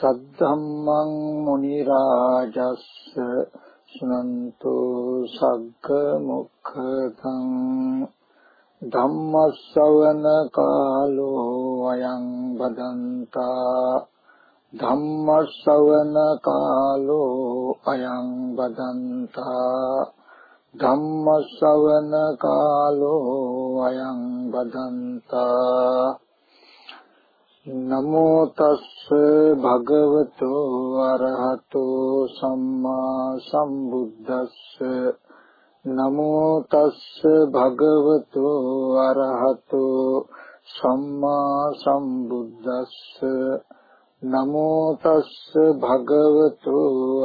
සුනන්තු දේවතා සද්ධම්මං මුනි රාජස්ස සුනන්තු සග්ග මුඛතං ධම්මස්සවන කාලෝ අයං බදන්තා ධම්මස්සවන කාලෝ අයං බදන්තා ධම්මස්සවන කාලෝ අයං බදන්තා නමෝ තස්ස භගවතු අරහතෝ සම්මා සම්බුද්දස්ස. නමෝ තස්ස භගවතු අරහතෝ සම්මා සම්බුද්දස්ස. නමෝ තස්ස භගවතු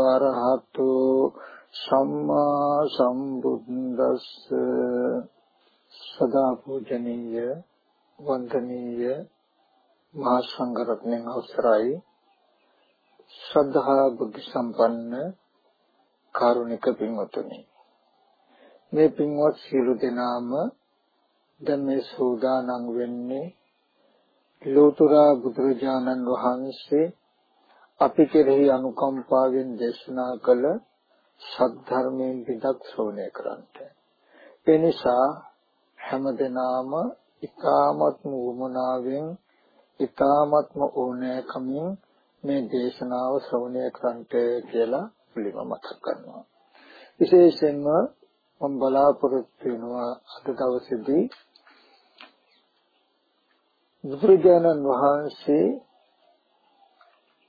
අරහතෝ සම්මා සම්බුද්දස්ස. සදා පූජනීය වන්දනීය මහා සංඝරත්නයන් අවසරයි ශ්‍රද්ධා බුද්ධ සම්පන්න කාරුණික පින්වතුනි මේ පින්වත් සියලු දෙනාම දැන් මේ සූදානම් වෙන්නේ ලෝතර බුදුරජාණන් වහන්සේ අපි කෙරෙහි අනුකම්පාවෙන් දේශනා කළ සද්ධර්මයෙන් පිටක් ශ්‍රවණය කරන්ට. ඒ නිසා හැමදෙනාම ඊ타මත්ම වමනාවෙන් ඊ타මත්ම ඕනෑකමින් මේ දේශනාව ශ්‍රවණය කරන්ට කියලා පිළිම මතක් කරනවා. විශේෂයෙන්ම මම බලාපොරොත්තු වෙනවා අද දවසේදී බුදුරජාණන් වහන්සේ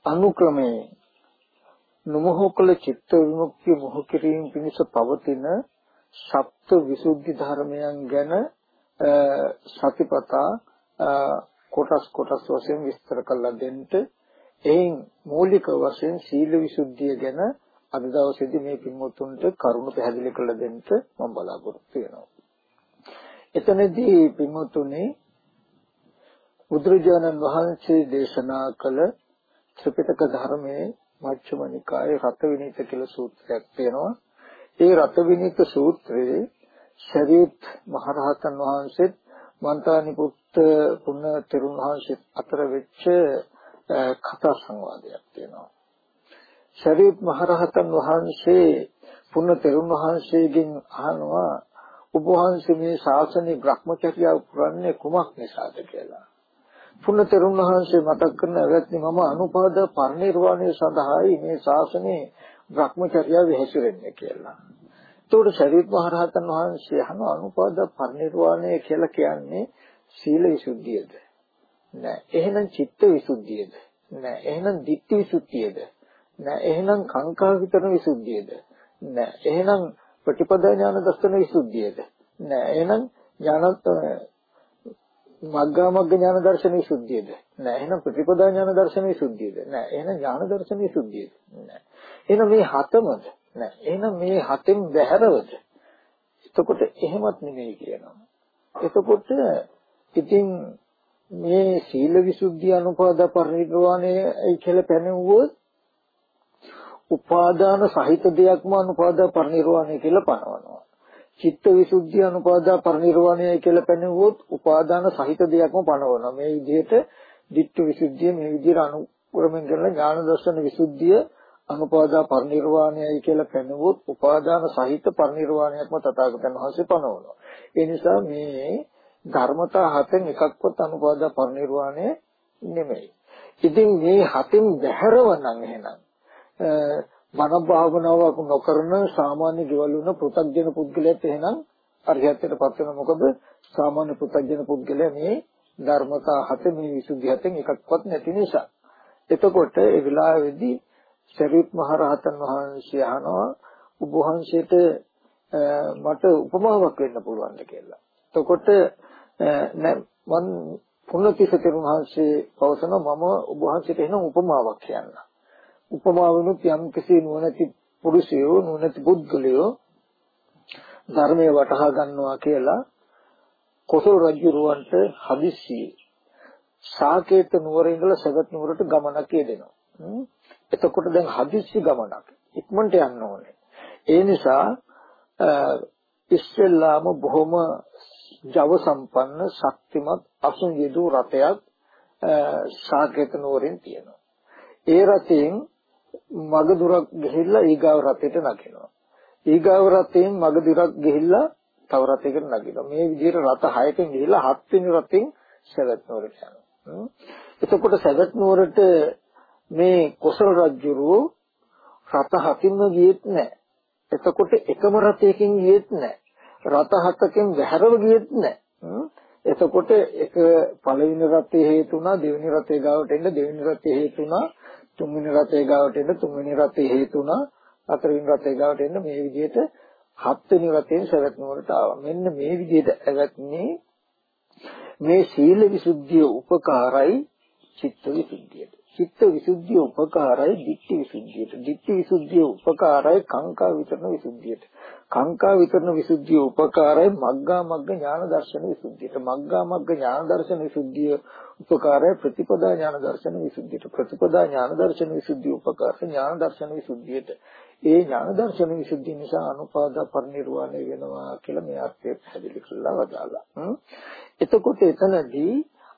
අනුක්‍රමයේ නොමෝහකල චිත්ත විමුක්තිය මොහ කිරීම පිණිස පවතින සප්ත විසුද්ධි ධර්මයන් ගැන සතිපතා කොටස් කොටස් වශයෙන් විස්තර කරලා දෙන්න එයින් මූලික වශයෙන් සීල විසුද්ධිය ගැන අද දවසේදී මේ පින්වතුන්ට කරුණු පැහැදිලි කරලා දෙන්න මම බලාපොරොත්තු වෙනවා. එතනදී පින්වතුනි බුදුරජාණන් වහන්සේ දේශනා කළ ත්‍රිපිටක ධර්මයේ මජ්ක්‍ධිම නිකායේ රත විනීත කියලා සූත්‍රයක් තියෙනවා. ඒ රත විනීත සූත්‍රයේ ශරීත් මහරහතන් වහන්සේත් මන්තානි පුත්ත පුන්න තෙරුන් වහන්සේ අතර වෙච්ච කතා සංවාදයක් තියෙනවා. ශරීත් මහරහතන් වහන්සේ පුන්න තෙරුන් වහන්සේගෙන් අහනවා ඔබ වහන්සේ මේ ශාසනයේ Brahmacharya පුරන්නේ කුමක් නිසාද කියලා. පුණතරුන් වහන්සේ මතක් කරන ඇවැත්නි මම අනුපාද පරිනිර්වාණය සඳහායි මේ ශාසනයේ භ්‍රමචර්යාව හැසිරෙන්නේ කියලා. ඒතකොට ශරීත් මහරහතන් වහන්සේ අහන අනුපාද පරිනිර්වාණය කියලා කියන්නේ සීල විසුද්ධියද? නෑ. එහෙනම් චිත්ත විසුද්ධියද? නෑ. එහෙනම් ditthi විසුද්ධියද? නෑ. එහෙනම් කාංකා විතරන විසුද්ධියද? නෑ. එහෙනම් ප්‍රතිපදා ඥාන දර්ශන විසුද්ධියද? නෑ. එහෙනම් ඥානත් මග්ගා මග්ග ඥාන දර්ශනයේ සුද්ධියද නෑ එහෙනම් ප්‍රතිපදා ඥාන දර්ශනයේ සුද්ධියද නෑ එහෙනම් ඥාන දර්ශනයේ සුද්ධියද නෑ එහෙනම් මේ හතමද නෑ එහෙනම් මේ හතෙන් බැහැරවද එතකොට එහෙමත් නෙමෙයි කියනවා එතකොට ඉතින් මේ සීල විසුද්ධිය අනුපාදා පරිනිර්වාණය කියලා පැනෙවුවොත් උපාදාන සහිත දෙයක්ම අනුපාදා පරිනිර්වාණය කියලා පනවනවා චිත්ත විසුද්ධිය අනුපාදා පරිනිර්වාණයයි කියලා පැනෙවුවොත් උපාදාන සහිත දෙයක්ම පනවනවා. මේ විදිහට ditthi විසුද්ධිය මේ විදිහට අනුක්‍රමෙන් කරන ඥාන දර්ශන විසුද්ධිය අනුපාදා පරිනිර්වාණයයි කියලා පැනෙවුවොත් උපාදාන සහිත පරිනිර්වාණයක්ම තථාගතයන් වහන්සේ පනවනවා. ඒ නිසා මේ ධර්මතා හතෙන් එකක්වත් අනුපාදා පරිනිර්වාණය නෙමෙයි. ඉතින් මේ හතෙන් බැහැරව නම් එහෙනම් මන භාවනාවක් නොකරන සාමාන්‍ය ගෙවල් වුණ පෘථග්ජන පුද්ගලයාට එහෙනම් අරිහත්ත්වයට පත් වෙන මොකද සාමාන්‍ය පෘථග්ජන පුද්ගලයා මේ ධර්මතා හත මේ විසුද්ධි හතෙන් එකක්වත් නැති නිසා එතකොට ඒ වෙලාවේදී ශරීත් මහ රහතන් වහන්සේ අහනවා ඔබ වහන්සේට මට උපමාවක් වෙන්න පුළුවන්ද කියලා. එතකොට මම පුණ්‍යතිස්ස තෙරුන් වහන්සේ පවසනවා මම ඔබ වහන්සේට එහෙනම් උපමාවක් කියන්නම්. උපමාවනුත් යම් කිසි නුවණැති පුරුෂයෝ නුවණැති පුද්ගලයෝ ධර්මයේ වටහා ගන්නවා කියලා කොසල් රජුරවන්ට හදිස්සියේ සාකේත නුවර ඉඳලා සගත් නුවරට ගමනක් යෙදෙනවා. එතකොට දැන් හදිස්සි ගමනක්. ඉක්මනට යන්න ඕනේ. ඒ නිසා ඉස්සෙල්ලාම බොහොම ජව සම්පන්න ශක්තිමත් අසුන් යෙදූ රථයක් සාකේත නුවරින් තියෙනවා. ඒ රතෙන් මග දුරක් ගිහිල්ලා ඊගාව රතේට නගිනවා. ඊගාව රතෙන් මග දුරක් ගිහිල්ලා තව රතයකට නගිනවා. මේ විදිහට රත 6කින් ගිහිල්ලා හත් වෙනි රතෙන් සවැත් නුවරට යනවා. එතකොට සවැත් නුවරට මේ කොසල් රජුරෝ රත හතින්ම ගියෙත් නැහැ. එතකොට එකම රතයකින් ගියෙත් නැහැ. රත හතකින් වැහැරව ගියෙත් නැහැ. එතකොට එක පළවෙනි රතේ හේතුණා දෙවෙනි රතේ ගාවට එන්න දෙවෙනි රතේ හේතුණා තුන්වෙනි රතේ ගාවට එන්න තුන්වෙනි රතේ හේතුණා හතරවෙනි රතේ ගාවට එන්න මේ විදිහට හත්වෙනි රතේ සවැත් නුවරට ආවා. මෙන්න මේ විදිහට ඇවැත්නේ මේ සීල විසුද්ධිය උපකාරයි චිත්ත විසුද්ධියට. චිත්ත විසුද්ධිය උපකාරයි ditthi විසුද්ධියට. ditthi විසුද්ධිය උපකාරයි කාංකා විතරන විසුද්ධියට. කාංකා විතරන විසුද්ධිය උපකාරයි මග්ගා මග්ග ඥාන දර්ශන විසුද්ධියට. මග්ගා මග්ග ඥාන දර්ශන විසුද්ධිය උපකාරයි ප්‍රතිපදා ඥාන දර්ශන විසුද්ධියට. ප්‍රතිපදා ඥාන දර්ශන විසුද්ධිය උපකාරයි ඥාන දර්ශන විසුද්ධියට. ඒ ඥාන දර්ශන විසුද්ධිය නිසා අනුපාදා පරිනිර්වාණය වෙනවා කියලා මේ අර්ථය පැහැදිලි කරලා වදාලා. එතකොට එතනදී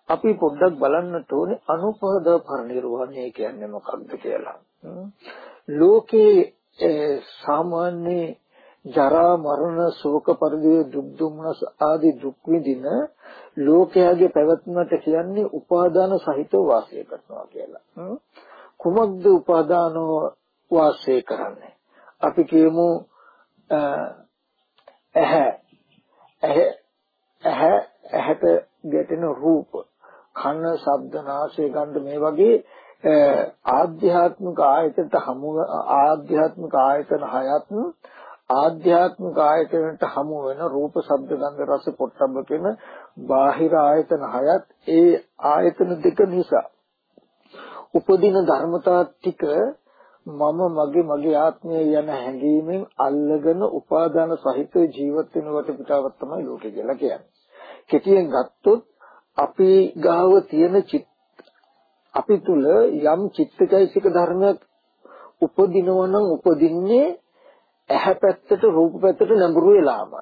අපි පොඩ්ඩක් බලන්නට ඕනේ අනුපද පරිනිර්වාණය කියන්නේ මොකක්ද කියලා. ලෝකේ සාමාන්‍ය ජරා මරණ ශෝක පරිදේ දුක් දුම්නස් ආදී දුක් විඳින ලෝකයාගේ පැවැත්මට කියන්නේ උපාදාන සහිතව වාසය කරනවා කියලා. කුමක්ද උපාදානව වාසය කරන්නේ? අපි කියමු ඇහැ ඇහැ ඇහැ ඇහැට ගැටෙන රූප කන, ශබ්ද, නාසය, ගන්ධ මේ වගේ ආධ්‍යාත්මික ආයතනට හමු ආධ්‍යාත්මික ආයතන හයත් ආධ්‍යාත්මික ආයතනට හමු වෙන රූප, ශබ්ද, ගන්ධ, රස, පොට්ටබ්බ කියන බාහිර ආයතන හයත් ඒ ආයතන දෙක නිසා උපදින ධර්මතා ටික මම මගේ මගේ ආත්මය යන හැඟීමෙන් අල්ලගෙන උපාදාන සහිත ජීවත් වෙන වටපිටාවක් තමයි ලෝකය කියලා කියන්නේ. කෙටියෙන් ගත්තොත් අපි ගාව තියෙන චිත් අපි තුල යම් චිත්තචෛසික ධර්මයක් උපදිනවා නම් උපදින්නේ ඇහැ පැත්තට රූප පැත්තට නැඹුරු වෙලාමයි.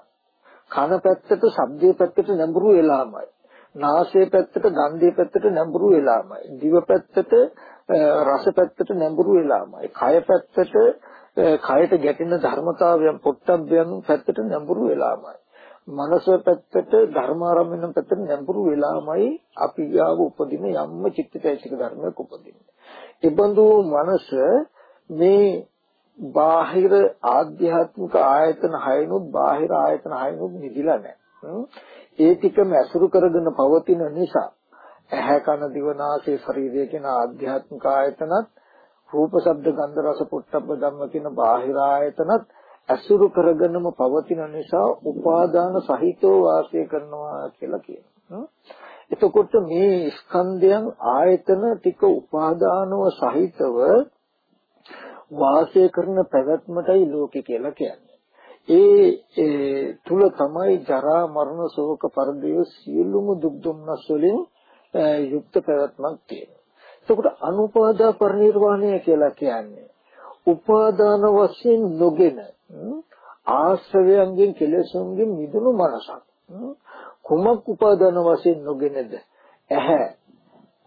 කන පැත්තට ශබ්දයේ පැත්තට නැඹුරු වෙලාමයි. නාසය පැත්තට ගන්ධයේ පැත්තට නැඹුරු වෙලාමයි. දිව පැත්තට රස පැත්තට නැඹුරු වෙලාමයි. කය පැත්තට කයට ගැටෙන ධර්මතාවයන් පොට්ටබ්බයන් පැත්තට නැඹුරු වෙලාමයි. මනස පැත්තට ධර්මාරම්භන පැත්තට නැඹුරු වෙලාමයි අපි ගාව උපදින යම්ම චිත්තචෛතසික ධර්මයක් උපදින්නේ. ඒබඳු මනස මේ බාහිර ආධ්‍යාත්මික ආයතන හයනුත් බාහිර ආයතන හයනුත් නිදිලා නැහැ. ඒ ටිකම ඇසුරු කරගෙන පවතින නිසා ඇහැ කන දිව නාසය ශරීරය කියන ආධ්‍යාත්මික ආයතනත් රූප ශබ්ද ගන්ධ රස පොට්ටබ්බ ධම්ම කියන බාහිර ආයතනත් ඇසුරු කරගෙනම පවතින නිසා උපාදාන සහිතව වාසය කරනවා කියලා කියනවා. එතකොට මේ ස්කන්ධයන් ආයතන ටික උපාදානව සහිතව වාසය කරන පැවැත්මටයි ලෝකේ කියලා කියන්නේ. ඒ තුල තමයි ජරා මරණ ශෝක පරිදේව සියලුම දුක් දුම්නස් වලින් යුක්ත පැවැත්මක් තියෙනවා. එතකොට අනුපාදා පරිනිර්වාණය කියලා කියන්නේ උපාදාන වශයෙන් නොගෙන ආශ්‍රවයන්ගෙන් කෙලෙසුන්ගෙන් මිදුණු මනසක්. කුමක් උපාදාන වශයෙන් නොගෙනද? ඇහැ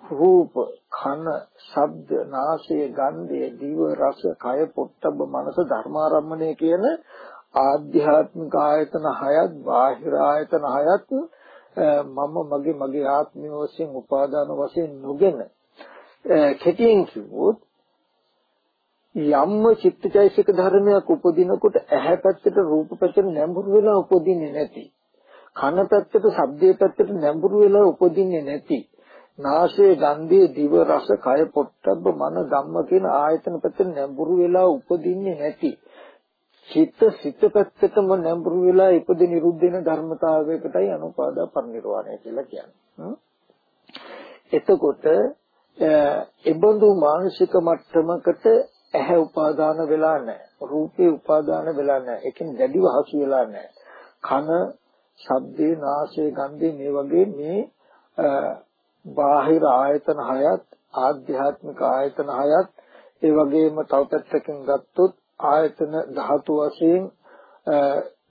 රූප කන ශබ්ද නාසය ගන්ධය දිව රස කය පොට්ටබ්බ මනස ධර්මාරම්මණය කියන ආධ්‍යාත්මික ආයතන හයත් බාහිර ආයතන හයත් මම මගේ මගේ ආත්මය වශයෙන් උපාදාන වශයෙන් නොගෙන කෙටියෙන් කිව්වොත් යම්ම චිත්තචෛසික ධර්මයක් උපදිනකොට ඇහැ පැත්තට රූප පැත්තට නැඹුරු වෙලා උපදින්නේ නැති. කන පැත්තට ශබ්දයේ පැත්තට නැඹුරු වෙලා උපදින්නේ නැති. නාසය ගන්ධයේ දිව රස කය පොට්ටබ්බ මන ධම්ම කියන ආයතන පැත්තට නැඹුරු වෙලා උපදින්නේ නැති. චිත්ත සිත පැත්තටම නැඹුරු වෙලා ඉපදි නිරුද්ධ වෙන ධර්මතාවයකටයි අනුපාදා පරිනිර්වාණය කියලා කියන්නේ. එතකොට එබඳු මානසික මට්ටමකට ඇහැ උපාදාන වෙලා නැහැ. රූපේ උපාදාන වෙලා නැහැ. ඒකෙන් දැඩිව හසු වෙලා නැහැ. කන, ශබ්දේ, නාසය, ගන්ධේ මේ වගේ මේ බාහිර ආයතන හයත් ආධ්‍යාත්මික ආයතන හයත් ඒ වගේම තව පැත්තකින් ගත්තොත් ආයතන ධාතු වශයෙන්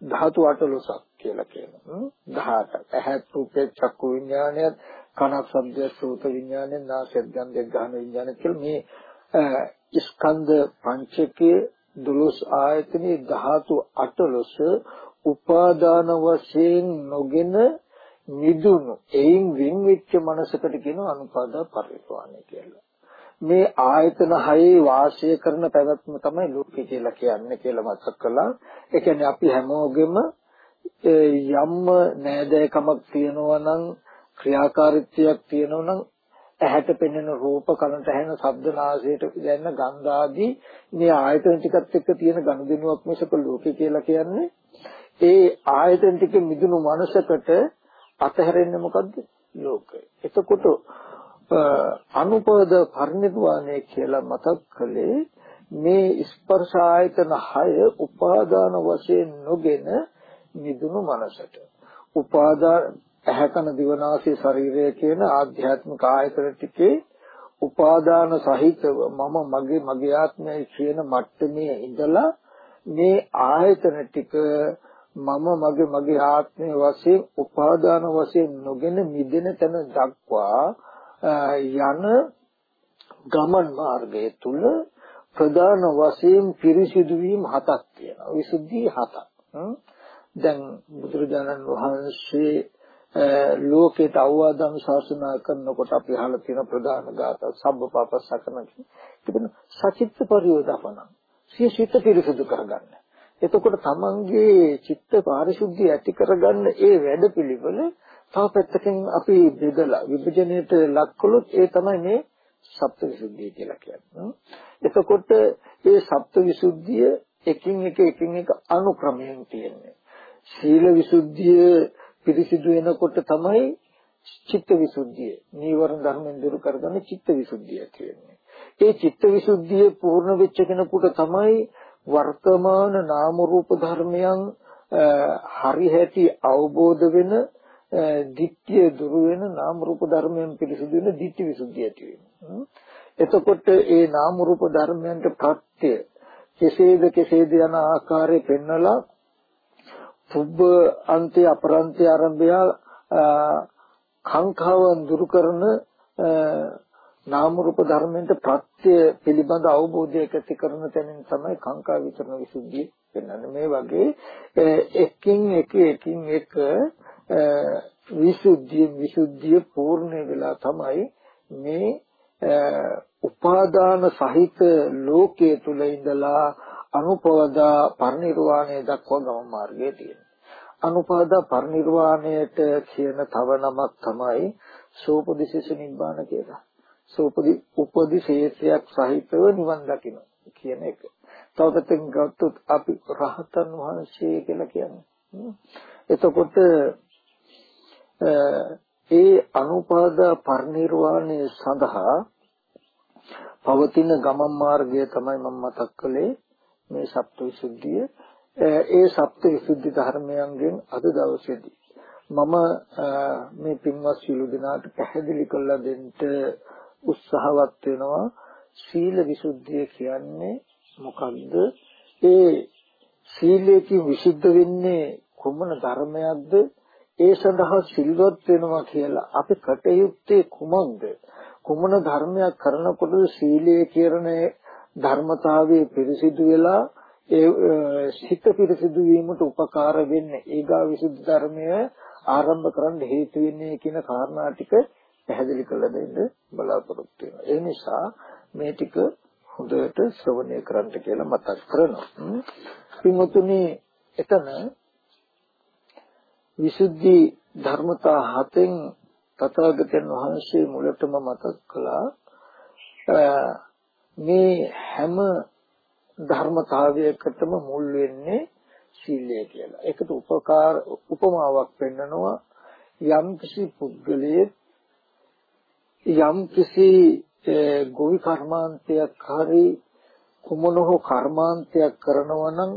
ධාතු 18ක් කියලා කියනවා 18 ඇහත් රූපේ චක්කු විඥානයත් කනක් ශබ්දය සෝත විඥානය නාසය ගන්ධය ගහන විඥානය කියලා මේ ස්කන්ධ පංචකයේ දොළොස් ආයතනේ ධාතු 18 උපාදාන වශයෙන් නොගෙන නිදුණු එයින් වින් වෙච්ච මනසකට කියන අනුපාදා පරිපාලනය කියලා. මේ ආයතන හයේ වාසය කරන පැවැත්ම තමයි ලෝකේ කියලා කියන්නේ කියලා මතක් කළා. ඒ කියන්නේ අපි හැමෝගෙම යම්ම නෑදෑකමක් තියෙනවා නම් ක්‍රියාකාරීත්වයක් තියෙනවා නම් ඇහැට පෙනෙන රූප කනට ඇහෙන ශබ්ද නාසයට දැනෙන ගන්ධ ආදී මේ ආයතන ටිකත් එක්ක තියෙන ගනුදෙනුවක් මිසක ලෝකේ කියලා කියන්නේ ඒ ආයතන ටික මිදුණු මනසකට අතහැරෙන්නේ මොකද්ද ලෝකය. එතකොට අනුපද පරිනිර්වාණය කියලා මතක් කළේ මේ ස්පර්ශ ආයතන 6 උපාදාන වශයෙන් නොගෙන මිදුණු මනසට. උපාදාන ඇහැකන දිවනාසය ශරීරය කියන ආධ්‍යාත්මික ආයතන ටිකේ උපාදාන සහිතව මම මගේ මගේ ආත්මය කියන මට්ටමේ ඉඳලා මේ ආයතන ටික මම මගේ මගේ ආත්මය වශයෙන් උපාදාන වශයෙන් නොගෙන මිදෙන තැන දක්වා යන ගමන් මාර්ගය තුල ප්‍රධාන වශයෙන් පිරිසිදු වීම හතක් තියෙනවා. විසුද්ධි හතක්. දැන් බුදුරජාණන් වහන්සේ ලෝකයට අවවාදම් ශාසනා කරනකොට අපි අහලා තියෙන ප්‍රධාන ගාථා සබ්බපාපස්සකන කියන සචිත්ත පරියෝදපන සිය සිත පිරිසුදු කරගන්න. එතකොට තමන්ගේ චිත්ත පාරිශුද්ධිය ඇති කරගන්න ඒ වැඩපිළිවෙල තව පැත්තකින් අපි බෙදලා විභජනයට ලක් කළොත් ඒ තමයි මේ සප්තවිසුද්ධිය කියලා කියන්නේ. එතකොට මේ සප්තවිසුද්ධිය එකින් එක එකින් එක අනුක්‍රමයෙන් තියෙන්නේ. සීල විසුද්ධිය පිරිසිදු වෙනකොට තමයි චිත්ත විසුද්ධිය නීවරණ ධර්මෙන් දුරු කරගන්න චිත්ත විසුද්ධිය කියන්නේ. ඒ චිත්ත විසුද්ධිය පූර්ණ වෙච්ච කෙනෙකුට තමයි වර්තමාන නාම රූප ධර්මයන් හරි හැටි අවබෝධ වෙන දිට්ඨිය දුරු වෙන නාම රූප ධර්මයන් පිරිසිදු වෙන දිට්ඨි විසුද්ධිය ඇති වෙනවා. එතකොට ඒ නාම රූප ධර්මයන්ට ප්‍රත්‍ය කෙසේද කෙසේද යන ආකාරය පෙන්වලා පුබ්බ අන්තය අපරන්තය ආරම්භය කාංකාවන් දුරු කරන නාම රූප ධර්මයන්ට ප්‍රත්‍ය පිළිබඳ අවබෝධයක් ඇති කරන තැනින් තමයි කාංකා විතරන විසුද්ධිය වෙනන්නේ මේ වගේ එකින් එක එකින් එක විසුද්ධිය විසුද්ධිය පූර්ණ වෙලා තමයි මේ උපාදාන සහිත ලෝකයේ තුල ඉඳලා අනුපවදා පරිනිර්වාණය දක්වා ගමන් මාර්ගය තියෙනවා. අනුපවදා පරිනිර්වාණයට කියන තව නමක් තමයි සෝපදිශේෂ නිබ්බාන කියලා. සෝපදි උපදිශේෂයක් සහිතව නිවන් දකින්න කියන එක. තව පැත්තකින් ගත්තොත් අපි රහතන් වහන්සේ කියලා කියන්නේ. එතකොට ඒ අනුපාදා පරිනිර්වාණය සඳහා පවතින ගමන් මාර්ගය තමයි මම මතක් කළේ මේ සප්තවිසුද්ධිය ඒ සප්තවිසුද්ධි ධර්මයන්ගෙන් අද දවසේදී මම මේ පින්වත් සීල දිනාට පැහැදිලි කරලා දෙන්න උත්සාහවත් වෙනවා. සීල විසුද්ධිය කියන්නේ මොකක්ද? ඒ සීලයෙන් විසුද්ධ වෙන්නේ කුමන ධර්මයක්ද? ඒ සඳහා සිල්වත් වෙනවා කියලා අපි කටයුත්තේ කුමක්ද? කුමන ධර්මයක් කරනකොට සීලය කියන ධර්මතාවයේ පිරිසිදු වෙලා ඒ සිත පිරිසිදු වීමට උපකාර වෙන්නේ ඊගා විසුද්ධි ධර්මය ආරම්භ කරන්න හේතු වෙන්නේ කියන කාරණා ටික පැහැදිලි කරලා දෙන්න බලාපොරොත්තු වෙනවා. ඒ නිසා මේ ටික හොඳට ශ්‍රවණය කරන්න කියලා මතක් කරනවා. පින්වතුනි එතන විසුද්ධි ධර්මතා හතෙන් තථාගතයන් වහන්සේ මුලටම මතක් කළා මේ හැම ධර්මතාවයකටම මුල් වෙන්නේ සීලය කියලා. ඒකට උපකාර උපමාවක් පෙන්නනවා යම් කිසි පුද්ගලයෙක් යම් කිසි ගොවි කර්මාන්තයක් හරි කුමන හෝ කර්මාන්තයක් කරනවා නම්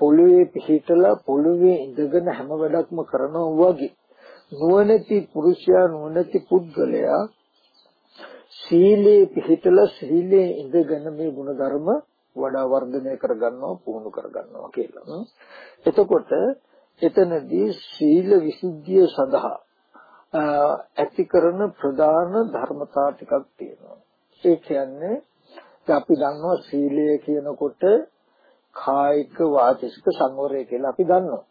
පොළවේ පිහිටලා පොළවේ ඉඳගෙන හැම වැඩක්ම කරනවා වගේ නුවණැති පුරුෂයා නුවණැති පුද්ගලයා සීලේ පිහිටලා සීලේ ඉඳගෙන මේ ಗುಣධර්ම වඩා වර්ධනය කරගන්නවා පුහුණු කරගන්නවා කියලා. එතකොට එතනදී සීල විසුද්ධිය සඳහා ඇති කරන ප්‍රධාන ධර්මතා ටිකක් තියෙනවා. ඒ කියන්නේ අපි දන්නවා සීලය කියනකොට කායික වාචික සංවරය කියලා අපි දන්නවා.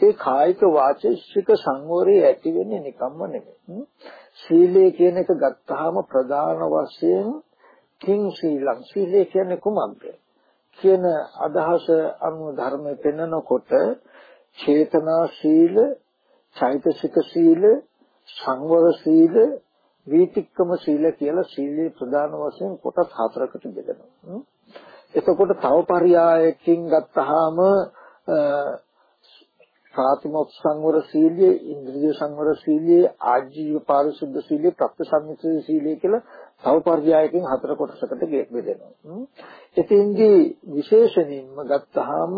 ඒ කායික වාචික සංවරය ඇති වෙන්නේ නිකම්ම නෙමෙයි. සීලය කියන එක ගත්තාම ප්‍රධාන වශයෙන් කිං ශීලං සීලය කියන්නේ කුමක්ද? කියන අදහස අනුව ධර්මයේ පෙන්වනකොට චේතනා සීල, චෛතසික සීල, සංවර සීල, වීතික්කම සීල කියලා සීලේ ප්‍රධාන වශයෙන් කොටස් හතරකට බෙදෙනවා. එතකොට තව පරයයකින් ගත්තාම ප්‍රාතිමොක් සංවර සීලය, ඉන්ද්‍රිය සංවර සීලය, ආජීව පාරිශුද්ධ සීලය, ප්‍රත්‍යසම්මිත සීලය කියලා තව පරයයකින් හතර කොටසකට බෙදෙනවා. එතෙන්දී විශේෂණින්ම ගත්තාම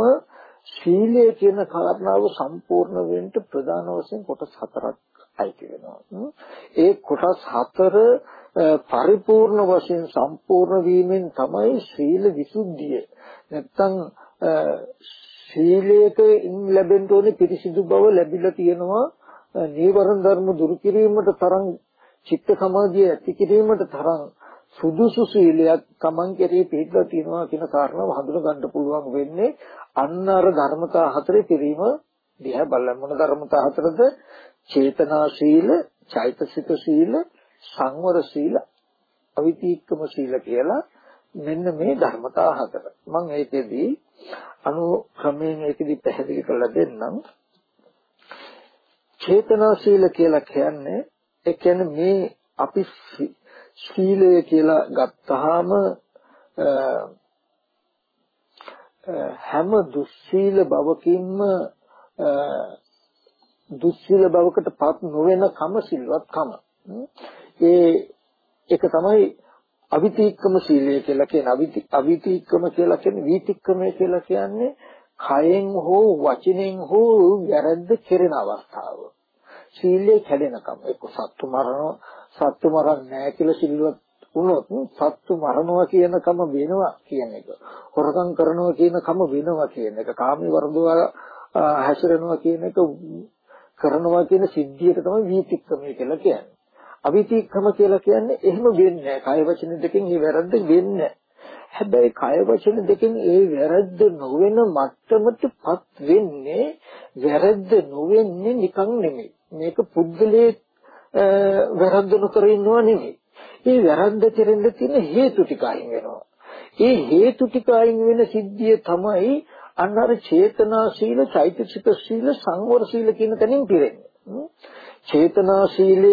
සීලය කියන කාරණාව සම්පූර්ණ වෙන්න ප්‍රධාන වශයෙන් කොටස් හතරක් අයිති වෙනවා. ඒ කොටස් හතර පරිපූර්ණ වශයෙන් සම්පූර්ණ වීමෙන් තමයි සීල විසුද්ධිය. නැත්තම් සීලයක ලැබෙන්න ඕනේ පිරිසිදු බව ලැබිලා තියෙනවා. නීවරණ ධර්ම දුරු කිරීමට තරම් චිත්ත සමාධිය ඇති කිරීමට තරම් සුදුසු සීලයක් Taman කෙරේ පිළිපදලා තියෙනවා කියන කාරණාව හඳුන ගන්න පුළුවන් වෙන්නේ අන්න අර ධර්මතා හතරේ පිරීම දිහා බලන්න මොන ධර්මතා හතරද චේතනා සීල, චෛතසික සීල, සංවර සීල, අවිතීක්කම සීල කියලා මෙන්න මේ ධර්මතා හතර. මම ඒකෙදී අනුක්‍රමයෙන් ඒකෙදී පැහැදිලි කරලා දෙන්නම්. චේතනා සීල කියලා කියන්නේ ඒ කියන්නේ මේ අපි සීලය කියලා ගත්තාම හැම දුස්සීල බවකින්ම දුස්සීල බවකට පත් නොවන කම සිල්වත් කම. ඒ ඒක තමයි අවිතීක්කම සීලය කියලා කියන අවිතීක්කම කියලා කියන්නේ වීතික්කමය කියලා කියන්නේ කයෙන් හෝ වචනෙන් හෝ වැරද්ද කෙරෙන අවස්ථාව. සීලය කැඩෙනකම එක්ක සත්තු මරණ සත්තු මරන්නේ නැහැ කියලා සිල්වත් වුණොත් සත්තු මරනවා කියන කම වෙනවා කියන එක. හොරකම් කරනවා කියන කම වෙනවා කියන එක. කාමී වර්ධව හැසිරෙනවා කියන එක කරනවා කියන සිද්ධියට තමයි වීතික්‍රමය කියලා කියන්නේ. අවිතික්‍රම කියලා කියන්නේ එහෙම වෙන්නේ නැහැ. කය වචන දෙකෙන් මේ වැරද්ද වෙන්නේ හැබැයි කය වචන දෙකෙන් ඒ වැරද්ද නොවන මට්ටමටපත් වෙන්නේ වැරද්ද නොවෙන්නේ නිකන් නෙමෙයි. මේක පුද්ගලයේ වැරද්ද නොකර ඉන්නවා නෙමෙයි. ඒ වැරද්ද කෙරෙන්න තියෙන හේතු ටික අයින් වෙනවා. ඒ හේතු ටික අයින් වෙන සිද්ධිය තමයි අන්න අර චේතනා සීල, චෛතසික සීල, සංවර සීල කියන තැනින් පිරෙන්නේ. චේතනා සීලය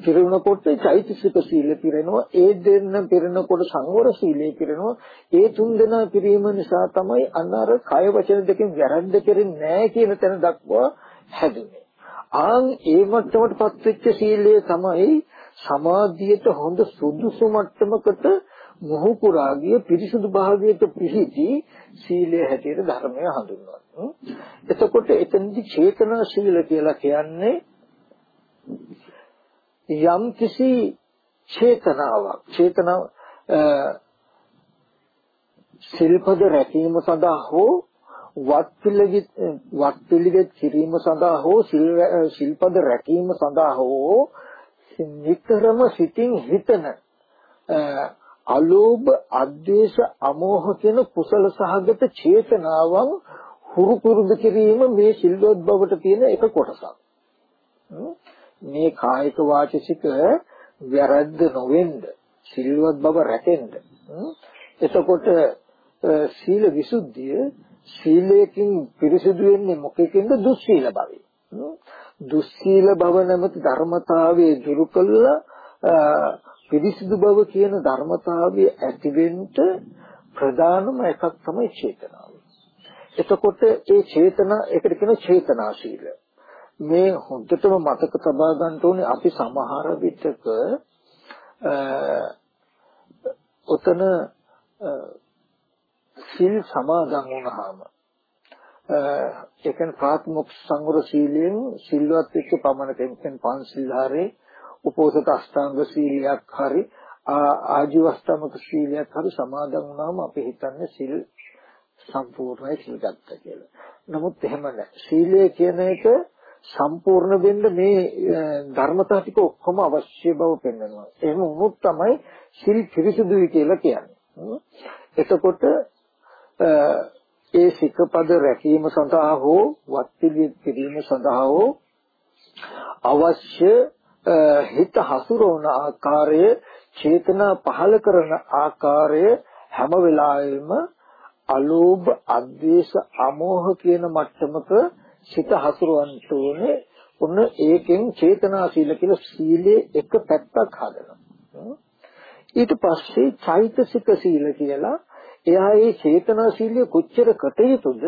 පිරුණකොට චෛතසික සීලය පිරෙනවා. ඒ දෙන්න පිරෙනකොට සංවර සීලය පිරෙනවා. ඒ තුන් දෙනා පිරීම නිසා තමයි අන්න අර කය වචන දෙකෙන් වැරද්ද කෙරෙන්නේ නැහැ කියන තැන දක්වා හැදුනේ. ආන් ඒ මට්ටමටපත් වෙච්ච සීලය තමයි සමාධියට හොඳ සුදුසු මට්ටමකට මොහු පුරාගිය පිරිසුදු භාවයට පිහිටි සීලය හැටියට ධර්මය හඳුන්වනවා. එතකොට එතනදි චේතනා සීල කියලා කියන්නේ යම් කිසි චේතනාවක් චේතනාව සිල්පද රැකීම සඳහා හෝ වත් පිළිගත් වත් පිළිගත් කිරීම සඳහා හෝ සිල්පද රැකීම සඳහා හෝ නිතරම සිතින් හිතන අලෝභ, අද්වේෂ, අමෝහ කියන කුසල සහගත චේතනාවන් හුරු පුරුදු කිරීම මේ සිල්වත් බවට තියෙන එක කොටසක්. මේ කායික වාචික වැරද්ද නොවෙන්න සිල්වත් බව රැකෙන්න. එතකොට සීල විසුද්ධිය සීලයෙන් පිරිසිදු වෙන්නේ මොකකින්ද දුස්සීල භවය. දුස්සීල භව නැමැති ධර්මතාවයේ දුරු කළා පිරිසිදු බව කියන ධර්මතාවය ඇතිවෙන්න ප්‍රධානම එකක් තමයි චේතනාව. එතකොට ඒ චේතනා ඒකට කියන චේතනාශීල. මේ හොඳටම මතක තබා ගන්න ඕනේ අපි සමහර විටක උතන සිල් සමාදන් වුණාම ඒ කියන්නේ ප්‍රාථමික සංවර සීලයෙන් සිල්වත් වෙච්ච පමණකින් පන්සිල් ධාරේ උපෝසත අෂ්ටාංග සීලයක් හරි ආජීවස්තමක සීලයක් හරි සමාදන් වුණාම අපි හිතන්නේ සිල් සම්පූර්ණයි සිල් ගත්තා කියලා. නමුත් එහෙම නැහැ. සීලය කියන එක සම්පූර්ණ වෙන්න මේ ධර්මතා ටික ඔක්කොම අවශ්‍ය බව පෙන්වනවා. එහෙම වුණොත් තමයි සිල් පිරිසුදුයි කියලා කියන්නේ. එතකොට ඒ සිකපද රැකීම සඳහා හෝ වත් පිළිවෙත් කිරීම සඳහා හෝ අවශ්‍ය හිත හසුරවන ආකාරය චේතනා පහල කරන ආකාරය හැම වෙලාවෙම අලෝභ අද්වේෂ අමෝහ කියන මට්ටමක සිත හසුරවන්න ඕනේ ඔන්න ඒකෙන් චේතනා සීල කියලා සීලේ එක පැත්තක් හදනවා ඊට පස්සේ චෛතසික සීල කියලා එයා ඒ චේතනා සීලිය කොච්චර කටයුතුද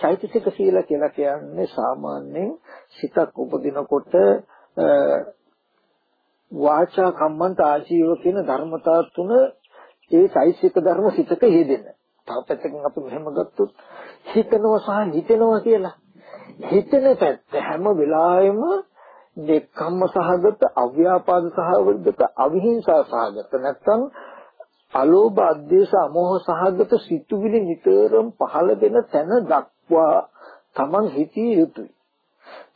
චෛතසික සීල කියලා කියන්නේ සාමාන්‍යයෙන් සිතක් උපදිනකොට වාචා කම්මන්ත ආජීව කියන ධර්මතා තුන ඒ චෛතසික ධර්ම සිතක යෙදෙන. තව පැත්තකින් අපි මෙහෙම ගත්තොත් හිතනවා සහ හිතෙනවා කියලා. හිතන පැත්ත හැම වෙලාවෙම දෙක්කම්ම සහගත අව්‍යාපාද සහගත අවිහිංසා සහගත නැත්නම් අලෝභ අද්වේෂ අමෝහ සහගත සිතුවිලි නිතරම පහළ වෙන තැන දක්වා තමන් හිතිය යුතුයි.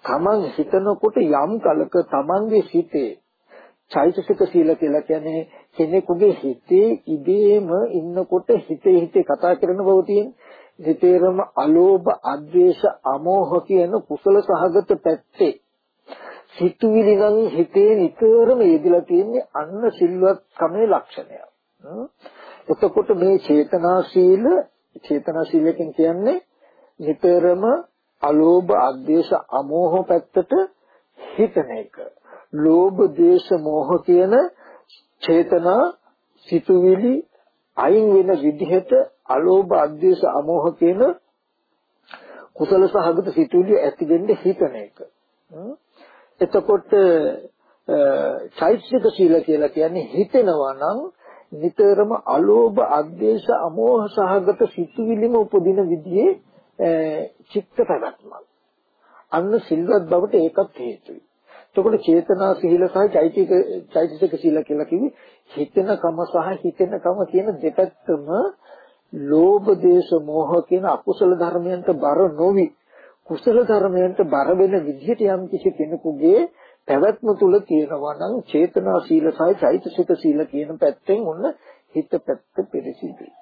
තමන් හිතනකොට යම් කලක තමන්ගේ සිතේ චෛතසික සීල කියලා කියන්නේ කෙනෙකුගේ හිතේ ඉබේම ඉන්නකොට හිතේ හිතේ කතා කරන බව තියෙන. හිතේරම අලෝභ අද්වේෂ අමෝහ කියන කුසල සහගත පැත්තේ සිතුවිලි නම් හිතේ නිතරම යෙදලා තියෙන්නේ අන්න සිල්වත් කමේ ලක්ෂණය. එතකොට මේ චේතනාශීල චේතනාශීලයෙන් කියන්නේ නිතරම අලෝභ අද්වේෂ අමෝහ පැත්තට හිතන එක. ලෝභ දේශ මෝහ කියන චේතනා සිතුවිලි අයින් වෙන විදිහට අලෝභ අද්වේෂ අමෝහ කියන කුසල සහගත සිතුවිලි ඇති වෙන්න හිතන එක. එතකොට චෛතසික සීල කියලා කියන්නේ හිතෙනවා නම් නිතරම අලෝභ අද්වේෂ අමෝහ සහගත සිතුවිලිම උපදින විදිහේ චිත්ත පැවැත්මක්. අන්න සිල්වත් බවට ඒකත් හේතුයි. එතකොට චේතනා සීල සහ චෛතික චෛතසික සීල කියලා කිව්වේ හිතෙන කම සහ හිතෙන කම කියන දෙපැත්තම ලෝභ දේශ මොහ කියන අකුසල ධර්මයන්ට බර නොවි කුසල ධර්මයන්ට බර වෙන විදිහට යම් කිසි කෙනෙකුගේ පැවැත්ම තුල තියෙනවා නම් චේතනා සීල සහ චෛතසික සීල කියන පැත්තෙන් ඔන්න හිත පැත්ත පිරිසිදුයි.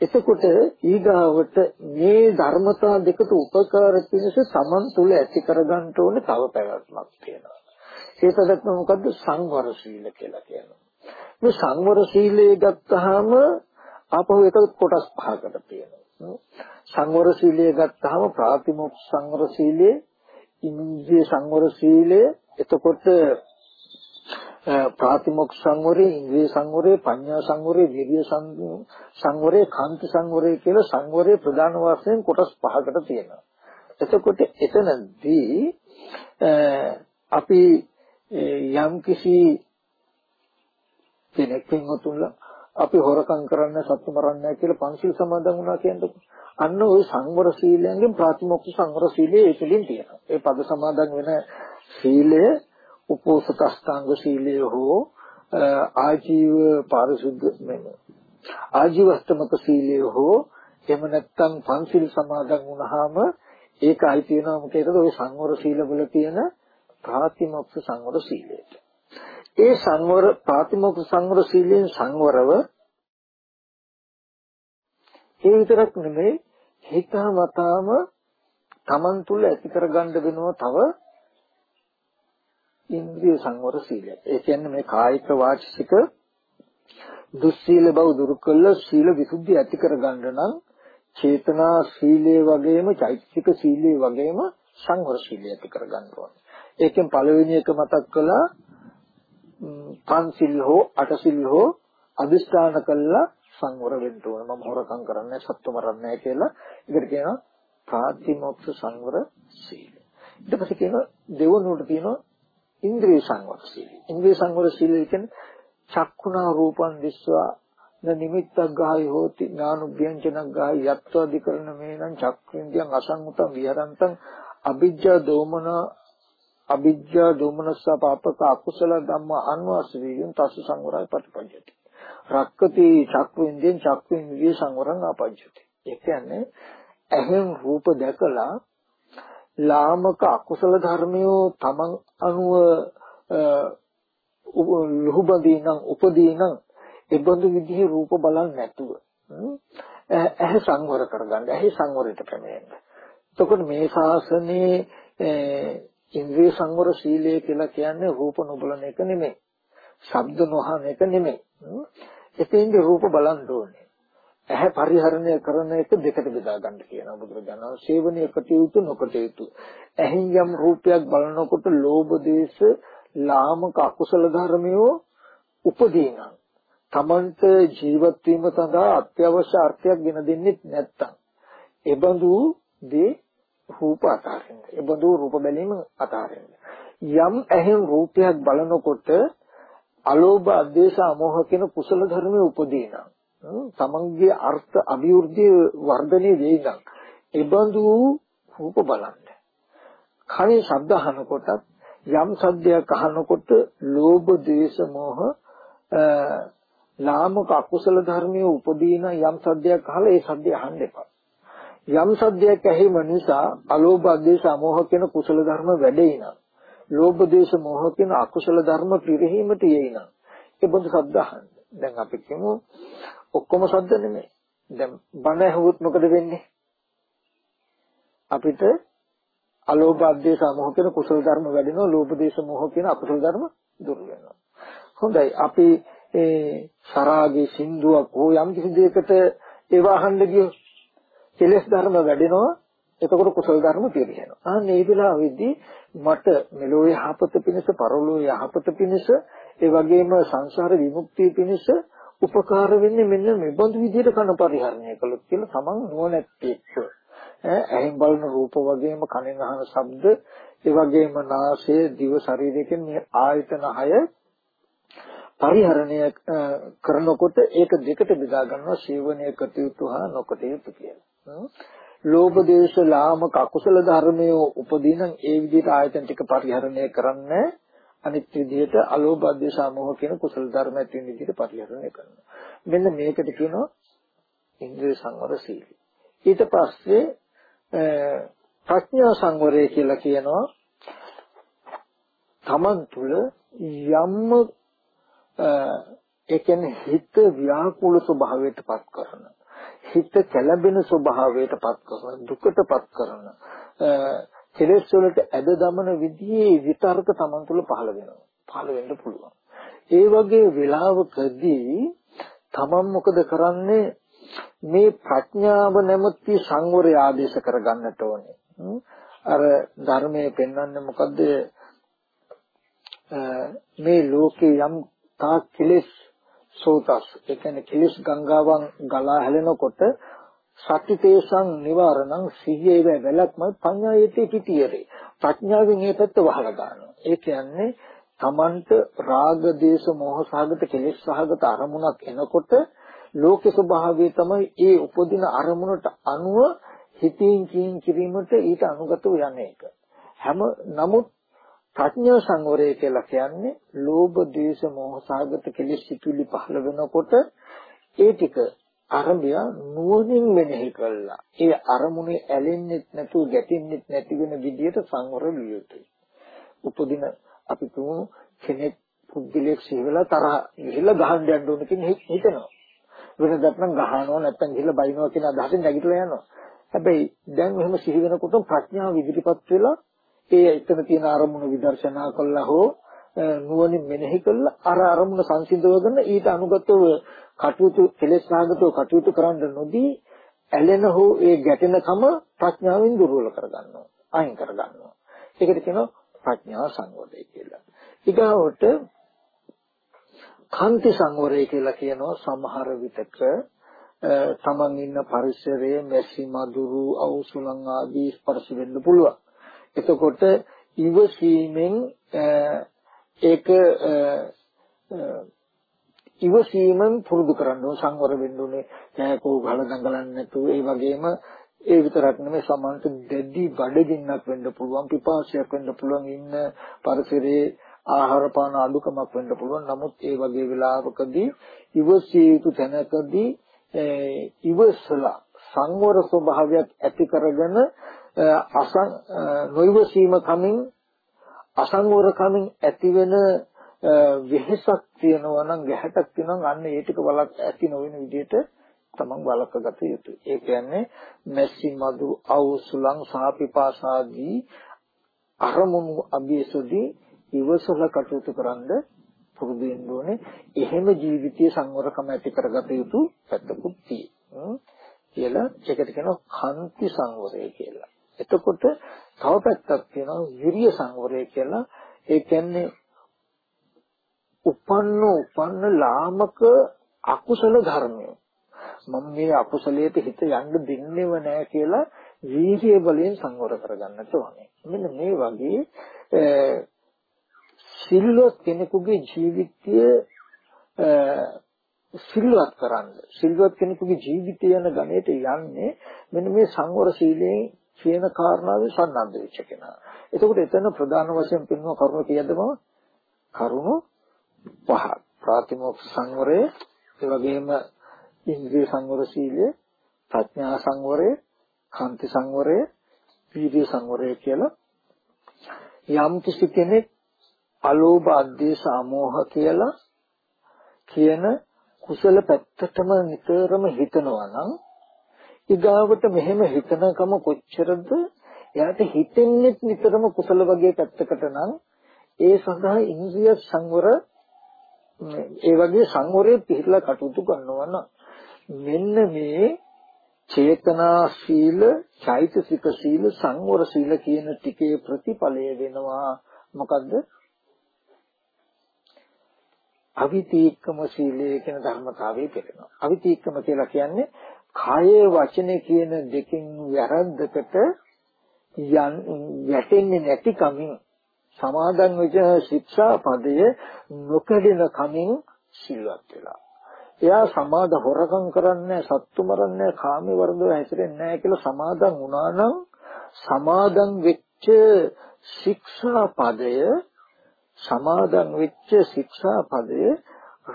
එතකොට ඊගාවට මේ ධර්මතා දෙකට උපකාර පිණිස සමන් තුල ඇති කරගන්න ඕනේ තව පැවැත්මක් තියෙනවා. ඒ පැවැත්ම මොකද්ද සංවර සීල කියලා කියනවා. මේ සංවර සීලය ගත්තාම ආපහු ඒක කොටස් පහකට තියෙනවා. සංවර සීලය ගත්තාම ප්‍රාතිමොක්ඛ සංවර සීලය, ඉන්ද්‍රිය සංවර සීලය, එතකොට ප්‍රාතිමොක්ඛ සංවරේ, ඉන්ද්‍රිය සංවරේ, පඤ්ඤා සංවරේ, විරිය සංවරේ, කාන්ති සංවරේ කියලා සංවරේ ප්‍රධාන වශයෙන් කොටස් පහකට තියෙනවා. එතකොට එතනදී අපි යම් කිසි කෙනෙක් වෙනතුන්ලා අපි හොරකම් කරන්න සතු මරන්න කියලා පංචිල් සමාදන් වුණා කියන්නේ අන්න ওই සංවර සීලයෙන් ප්‍රාතිමොක්ඛ සංවර සීලයේ ඒ තුලින් තියෙනවා. ඒ පද සමාදන් වෙන සීලය උපෝසක අස්තංග සීලය හෝ ආජීව පාරිශුද්ධ මෙන්න ආජීවස්තමක සීලය හෝ එහෙම නැත්නම් පංචිල් සමාදන් වුණාම ඒකයි තියෙනවා මොකේද ඔය සංවර සීල වල තියෙන ප්‍රාතිමොක්ඛ සංවර සීලයට. ඒ සංවර ප්‍රාතිමොක්ඛ සංවර සීලයෙන් සංවරව ඒ විතරක් නෙමෙයි හිතමතාම Taman තුල ඇති කරගන්න වෙනවා තව ඉන්ද්‍රිය සංවර සීලය. ඒ කියන්නේ මේ කායික වාචික දුස්සීල බව දුරු කළ සීල විසුද්ධිය ඇති කරගන්න නම් චේතනා සීලයේ වගේම චෛතසික සීලයේ වගේම සංවර සීලය ඇති කරගන්න ඕනේ. ඒකෙන් පළවෙනි එක මතක් කළා පන්සිල් හෝ අටසිල් හෝ අදිස්ථාන කළා සංවර වෙන්න ඕන. මම හොරකම් කරන්නේ සත්තු මරන්නේ කියලා. ඒකට කියනවා ප්‍රාතිමොක්ෂ සංවර සීල. ඊට පස්සේ කියනවා දෙවනුවට තියෙනවා ඉන්ද්‍රිය සංවර සීල. ඉන්ද්‍රිය සංවර සීල කියන්නේ චක්කුණා රූපං දිස්වා න නිමිත්තක් ගායි හෝති ඥානුභ්‍යංජනක් ගායි යත්වාදිකරණ මේනං චක්ඛින්දියං අසංගතං විහරන්තං අවිජ්ජා දෝමන අවිජ්ජා දෝමනස්ස පාපක අකුසල ධම්ම අන්වාසවියන් තස්ස සංවරයි ප්‍රතිපජ්ජති රක්කති චක්කු ඉන්දියන් චක්කු ඉන්ද්‍රිය සංවරං ආපජ්ජති ඒ කියන්නේ ඇහෙන් රූප දැකලා ලාමක අකුසල ධර්මයෝ තමන් අනුව ලුහුබදීනම් උපදීනම් ඒබඳු විදිහේ රූප බලන්නේ නැතුව ඇහැ සංවර කරගන්න ඇහි සංවරයට පැමිණෙන්න. එතකොට මේ ශාසනයේ ඉන්ද්‍රිය සංවර සීලය කියලා කියන්නේ රූප නොබලන එක නෙමෙයි. ශබ්ද නොහන එක නෙමෙයි. එතෙන්ද රූප බලන්න ඕනේ. ඇහැ පරිහරණය කරන එක දෙකට බෙදා ගන්න කියනවා බුදුරජාණන් වහන්සේ. සේවනීය කටයුතු නොකටයුතු. ඇහින් යම් රූපයක් බලනකොට ලෝභ දේශ ලාමක අකුසල ධර්මයෝ උපදීනා. තමන්ට ජීවත් වීම සඳහා අත්‍යවශ්‍ය අර්ථයක් ගෙන දෙන්නේ නැත්තම් එබඳු දේ රූප අතාරින්න. එබඳු රූප බැලීම අතාරින්න. යම් ඇහෙන් රූපයක් බලනකොට අලෝභ අධේශ අමෝහ කියන කුසල ධර්මයේ උපදීනා. තමන්ගේ අර්ථ අභිවෘද්ධිය වර්ධනය වෙයිනම් එබඳු රූප බලන්න. කනේ ශබ්ද අහනකොටත් යම් සද්දයක් අහනකොට ලෝභ, ද්වේෂ, මෝහ ලාමක අකුසල ධර්මයේ උපදීන යම් සද්දයක් අහලා ඒ සද්දය අහන්න එපා. යම් සද්දයක් ඇහිම නිසා අලෝභ, අධේශ, අමෝහ කියන කුසල ධර්ම වැඩේ නම් ලෝභ, දේශ, මෝහ කියන අකුසල ධර්ම පිරිහීමට යයි නම් ඒ බඳු ශබ්ද අහන්න. දැන් අපි කියමු ඔක්කොම ශබ්ද නෙමෙයි. දැන් බණ ඇහුවොත් මොකද වෙන්නේ? අපිට අලෝභ අධේශ මොහ කියන කුසල ධර්ම වැඩෙනවා ලෝභ දේශ මොහ කියන අකුසල ධර්ම දුර වෙනවා. හොඳයි අපි ඒ සරාගේ සින්දුවක් හෝ යම් කිසි දෙයකට ඒව අහන්න ගියොත් කෙලෙස් ධර්ම වැඩෙනවා එතකොට කුසල ධර්ම පිරිහෙනවා. අන්න ඒ වෙලාවේදී මට මෙලෝ යහපත පිණිස පරලෝ යහපත පිණිස ඒ වගේම සංසාර විමුක්තිය පිණිස උපකාර වෙන්නේ මෙන්න මේ බඳු විදිහට කන පරිහරණය කළොත් කියලා තමන් නුවණැත්තෙක්. ඇහෙන් බලන රූප වගේම කනෙන් අහන ශබ්ද ඒ වගේම නාසය දිව ශරීරයෙන් මේ ආයතන හය පරිහරණය කරනකොට ඒක දෙකට බෙදා ගන්නවා සේවනීය කටයුතු හා නොකටයුතු කියලා. ලෝභ දේශ ලාමක අකුසල ධර්මයේ උපදින ඒ විදිහට ආයතන ටික පරිහරණය කරන්නේ අනිත් විදිහට අලෝභ අධ්‍යස මොහ කියන කුසල ධර්ම ඇති වෙන විදිහට පරිහරණය කරනවා. මෙන්න මේකට කියනවා ඉන්ද්‍රිය සංවර සීලය. ඊට පස්සේ ප්‍රඥා සංවරය කියලා කියනවා තමන් තුළ යම් ඒ කියන්නේ හිත ව්‍යාකූල ස්වභාවයටපත් කරන හිත කැළඹෙන ස්වභාවයටපත් කරන දුකටපත් කරන කෙලෙස් වලට ඇද දමන විදිහේ විතර්ක Taman තුල පහළ වෙනවා. පහළ වෙන්න පුළුවන්. ඒ වගේ වෙලාවකදී Taman මොකද කරන්නේ? මේ ප්‍රඥාව නැමැති සංවරය ආදේශ කරගන්නට ඕනේ. අර ධර්මයේ පෙන්වන්නේ මොකද්ද? මේ ලෝකේ යම් තා කෙලෙස් සෝතස්. ඒ කියන්නේ කෙලෙස් ගංගාවන් ගලා හැලෙනකොට සතිතේසං නිවාරණං සිහියේ වැලක්ම පඤ්ඤායේතේ පිටියරේ. ප්‍රඥාවෙන් ඒ පැත්ත වහලා ගන්නවා ඒ කියන්නේ තමන්ට රාග දේශ මොහ සහගත කෙලෙස් සහගත අරමුණක් එනකොට ලෝක ස්වභාවය තමයි ඒ උපදින අරමුණට අනුව හිතින් කියින් කිරීමට ඊට අනුගතව යන එක හැම නමුත් ප්‍රඥා සංවරය කියලා කියන්නේ ලෝභ දේශ මොහ සහගත කෙලෙස් සිතුවිලි පහළ වෙනකොට ඒ ටික අරඹය නුවණින් මෙනෙහි කළා. ඒ අරමුණේ ඇලෙන්නෙත් නැතුව ගැටෙන්නෙත් නැති වෙන විදිහට සංවර විය යුතුයි. උපදින අපි තුමු කෙනෙක් පුද්ගලයෙක් සිහවලා තරහ ගිහිල්ලා ගහන්න යන්න ඕන කියන හිතනවා. වෙනදත් නම් ගහනවා නැත්නම් ගිහිල්ලා බයිනවා කියන අදහසෙන් නැගිටලා යනවා. හැබැයි දැන් එහෙම සිහි වෙනකොට ප්‍රඥාව ඉදිරිපත් වෙලා ඒ එතන තියෙන අරමුණු විදර්ශනා කළා හෝ නුවණින් මෙනෙහි කළා අර අරමුණ සංසිඳවගෙන ඊට අනුගතව කටයුතු කෙලෙස් සාගතව කටයුතු කරන්න නොදී ඇලෙන හෝ ඒ ගැටෙන කම ප්‍රඥාවෙන් දුර්වල කරගන්නවා අයින් කරගන්නවා. ඒකට කියනවා ප්‍රඥා සංවරය කියලා. ඊගාවට කාන්ති සංවරය කියලා කියනවා සමහර විටක. තමන් ඉන්න පරිසරයේ මැසි මදුරු අවුසුලන් ආදී ස්පර්ශ වෙන්න පුළුවන්. එතකොට ඉවසීමෙන් ඒක ඉවසීමෙන් පුරුදු කරන්න ඕන සංවර වෙන්න ඕනේ. කෑකෝ ගල දඟලන්නේ නැතුව ඒ වගේම ඒ විතරක් නෙමෙයි සමන්ත දෙද්දි බඩගින්නක් වෙන්න පුළුවන් පිපාසයක් වෙන්න පුළුවන් ඉන්න පරිසරයේ ආහාර පාන අඩුකමක් වෙන්න පුළුවන්. නමුත් ඒ වගේ වෙලාවකදී ඉවසිය යුතු තැනකදී ඉවසලා සංවර ස්වභාවයක් ඇති කරගෙන අසං නොයවසීම කමින් අසංවර කමින් ඇතිවෙන වෙහසක් තියෙනවා නම් ගැහැටක් තියෙනවා අන්න ඒ ටික බලක් ඇති නොවන විදිහට තමන් බලකගත යුතුයි. ඒ කියන්නේ මෙස්සි මදු අවුසුලං සාපිපාසාදී අරමුණු අභියසුදී ඉවසල කටයුතු කරන්ද පුරුදු වෙන්න ඕනේ. එහෙම ජීවිතයේ සංවරකම ඇති කරගත යුතු පැත්තකුත් තියෙනවා. කියලා ඒකට කියනවා කන්ති සංවරය කියලා. එතකොට තව පැත්තක් තියෙනවා විරිය සංවරය කියලා. ඒ කියන්නේ උපන්න උපන්න ලාමක අකුසල ධර්මය. මම මේ අකුසලයට හිත යන්න දෙන්නේව නැහැ කියලා වීර්ය බලයෙන් සංවර කරගන්නට ඕනේ. මෙන්න මේ වගේ සිල්වත් කෙනෙකුගේ ජීවිතය සිල්වත් කරන්න සිල්වත් කෙනෙකුගේ ජීවිතය යන ගණයට යන්නේ මෙන්න මේ සංවර සීලයෙන් කියන කාරණාවේ සම්බන්ධ වෙච්ච කෙනා. එතකොට එතන ප්‍රධාන වශයෙන් පින්ව කරුණ කීයද මම? කරුණ පහ. ප්‍රාතිමෝක්ෂ සංවරය, ඒ වගේම ඉන්ද්‍රිය සංවර සීලය, ප්‍රඥා සංවරය, කාන්ති සංවරය, වීර්ය සංවරය කියලා යම් කිසි කෙනෙක් අලෝභ අධේශ අමෝහ කියලා කියන කුසල පැත්තටම නිතරම හිතනවා නම් ඊගාවට මෙහෙම හිතනකම කොච්චරද එයාට හිතෙන්නේ නිතරම කුසල වගේ පැත්තකට නම් ඒ සඳහා ඉන්ද්‍රිය සංවර ඒ වගේ සංවරයේ පිළිලා කටයුතු කරනවා නම් මෙන්න මේ චේතනා සීල, චෛතසික සීල, සංවර සීල කියන ටිකේ ප්‍රතිඵලය වෙනවා මොකද්ද? අවිතීක්කම සීලය කියන ධර්මතාවය පිළිනවා. අවිතීක්කම කියලා කියන්නේ කාය වචනේ කියන දෙකෙන් වැරද්දකට යන් වැටෙන්නේ නැති කමින් සමාදන් වෙච්ච ශික්ෂා පදය නොකඩෙන කමින් සිල්වත් වෙලා. එයා සමාද හොරකම් කරන්නේ සත්තු මරන්නේ කාමේ වර්ධව හැසිරෙන්නේ නැහැ කියලා සමාදන් වුණා නම් සමාදන් වෙච්ච ශික්ෂා පදය සමාදන් වෙච්ච ශික්ෂා පදය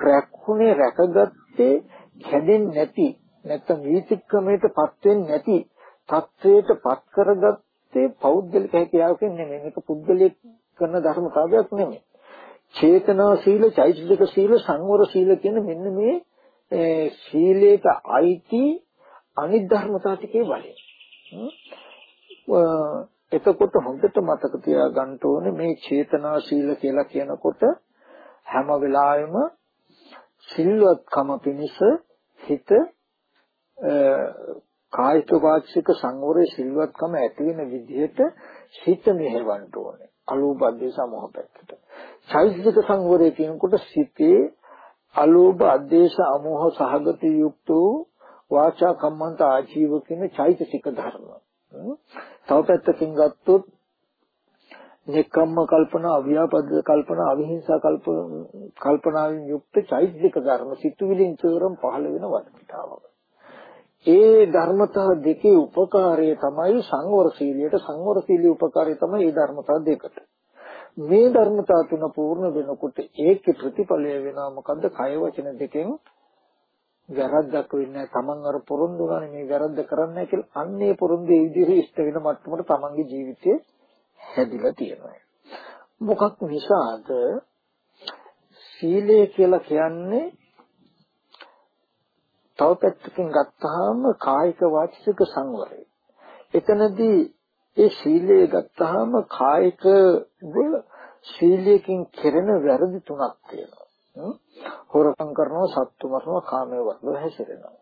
රැක්ුණේ රැකගත්තේ කැඩෙන්නේ නැති නැත්තම් වීතික්‍රමයටපත් වෙන්නේ නැති தത്വයටපත් කරගත්තේ පෞද්ගලික හැකියාවකින් නෙමෙයි. මේක පුද්ගලික කරන ධර්මතාවයක් නෙමෙයි. චේතනා සීල, චෛතසික සීල, සංවර සීල කියන මෙන්න මේ සීලයට අයිති අනිත් ධර්මතා ටිකේ බලය. එතකොට හොඳට මතක තියාගන්න ඕනේ මේ චේතනා සීල කියලා කියනකොට හැම වෙලාවෙම සිල්වත්කම පිණිස හිත කායික වාචික සංවරයේ සිල්වත්කම ඇති වෙන විදිහට හිත මෙහෙවන්න ඕනේ අලෝභ අධේශ මොහ පැත්තට. චෛතසික සංවරය කියනකොට සිතේ අලෝභ අධේශ අමෝහ සහගත යුක්ත වාචා කම්මන්ත ආජීව කියන චෛතසික ධර්ම. තව පැත්තකින් ගත්තොත් නෙකම්ම කල්පනා අව්‍යාපද කල්පනා අවිහිංසා කල්පනාවෙන් යුක්ත චෛතසික ධර්ම සිතුවිලින් තෝරම් පහළ වෙන වටපිටාවක්. ඒ ධර්මතා දෙකේ උපකාරය තමයි සංවර සීලියට සංවර සීලිය උපකාරය තමයි මේ ධර්මතා දෙකට. මේ ධර්මතා තුන පූර්ණ වෙනකොට ඒකේ ප්‍රතිඵලය වෙනවා මොකද්ද? කය වචන දෙකෙන් වැරද්දක් වෙන්නේ තමන් අර පොරොන්දු ගන්න මේ වැරද්ද කරන්නේ කියලා අන්නේ පොරොන්දේ විදිහට ඉෂ්ට වෙන මට්ටමට තමන්ගේ ජීවිතේ හැදිලා තියෙනවා. මොකක් නිසාද සීලය කියලා කියන්නේ තව පැත්තකින් ගත්තාම කායික වාචික සංවරය. එතනදී ඒ සීලය ගත්තාම කායික සීලයෙන් කෙරෙන වැරදි තුනක් තියෙනවා. හොරකම් කරනවා සත්තු මරනවා කාමයේ වර්ධව හැසිරෙනවා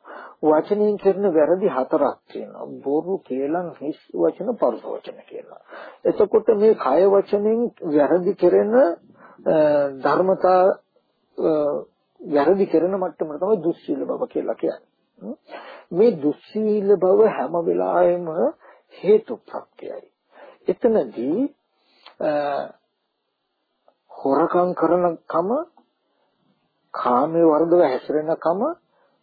වචනයෙන් කරන වැරදි හතරක් තියෙනවා බොරු කේලම් හිස් වචන පරුස වචන කියලා එතකොට මේ කය වචනෙන් වැරදි කරන ධර්මතා වැරදි කරන මට්ටම තමයි දුස්සීල බව කියලා කියන්නේ මේ දුස්සීල බව හැම වෙලාවෙම හේතු ප්‍රත්‍යයයි එතනදී හොරකම් කරන කම කාමයේ වර්ධව හැසිරෙනකම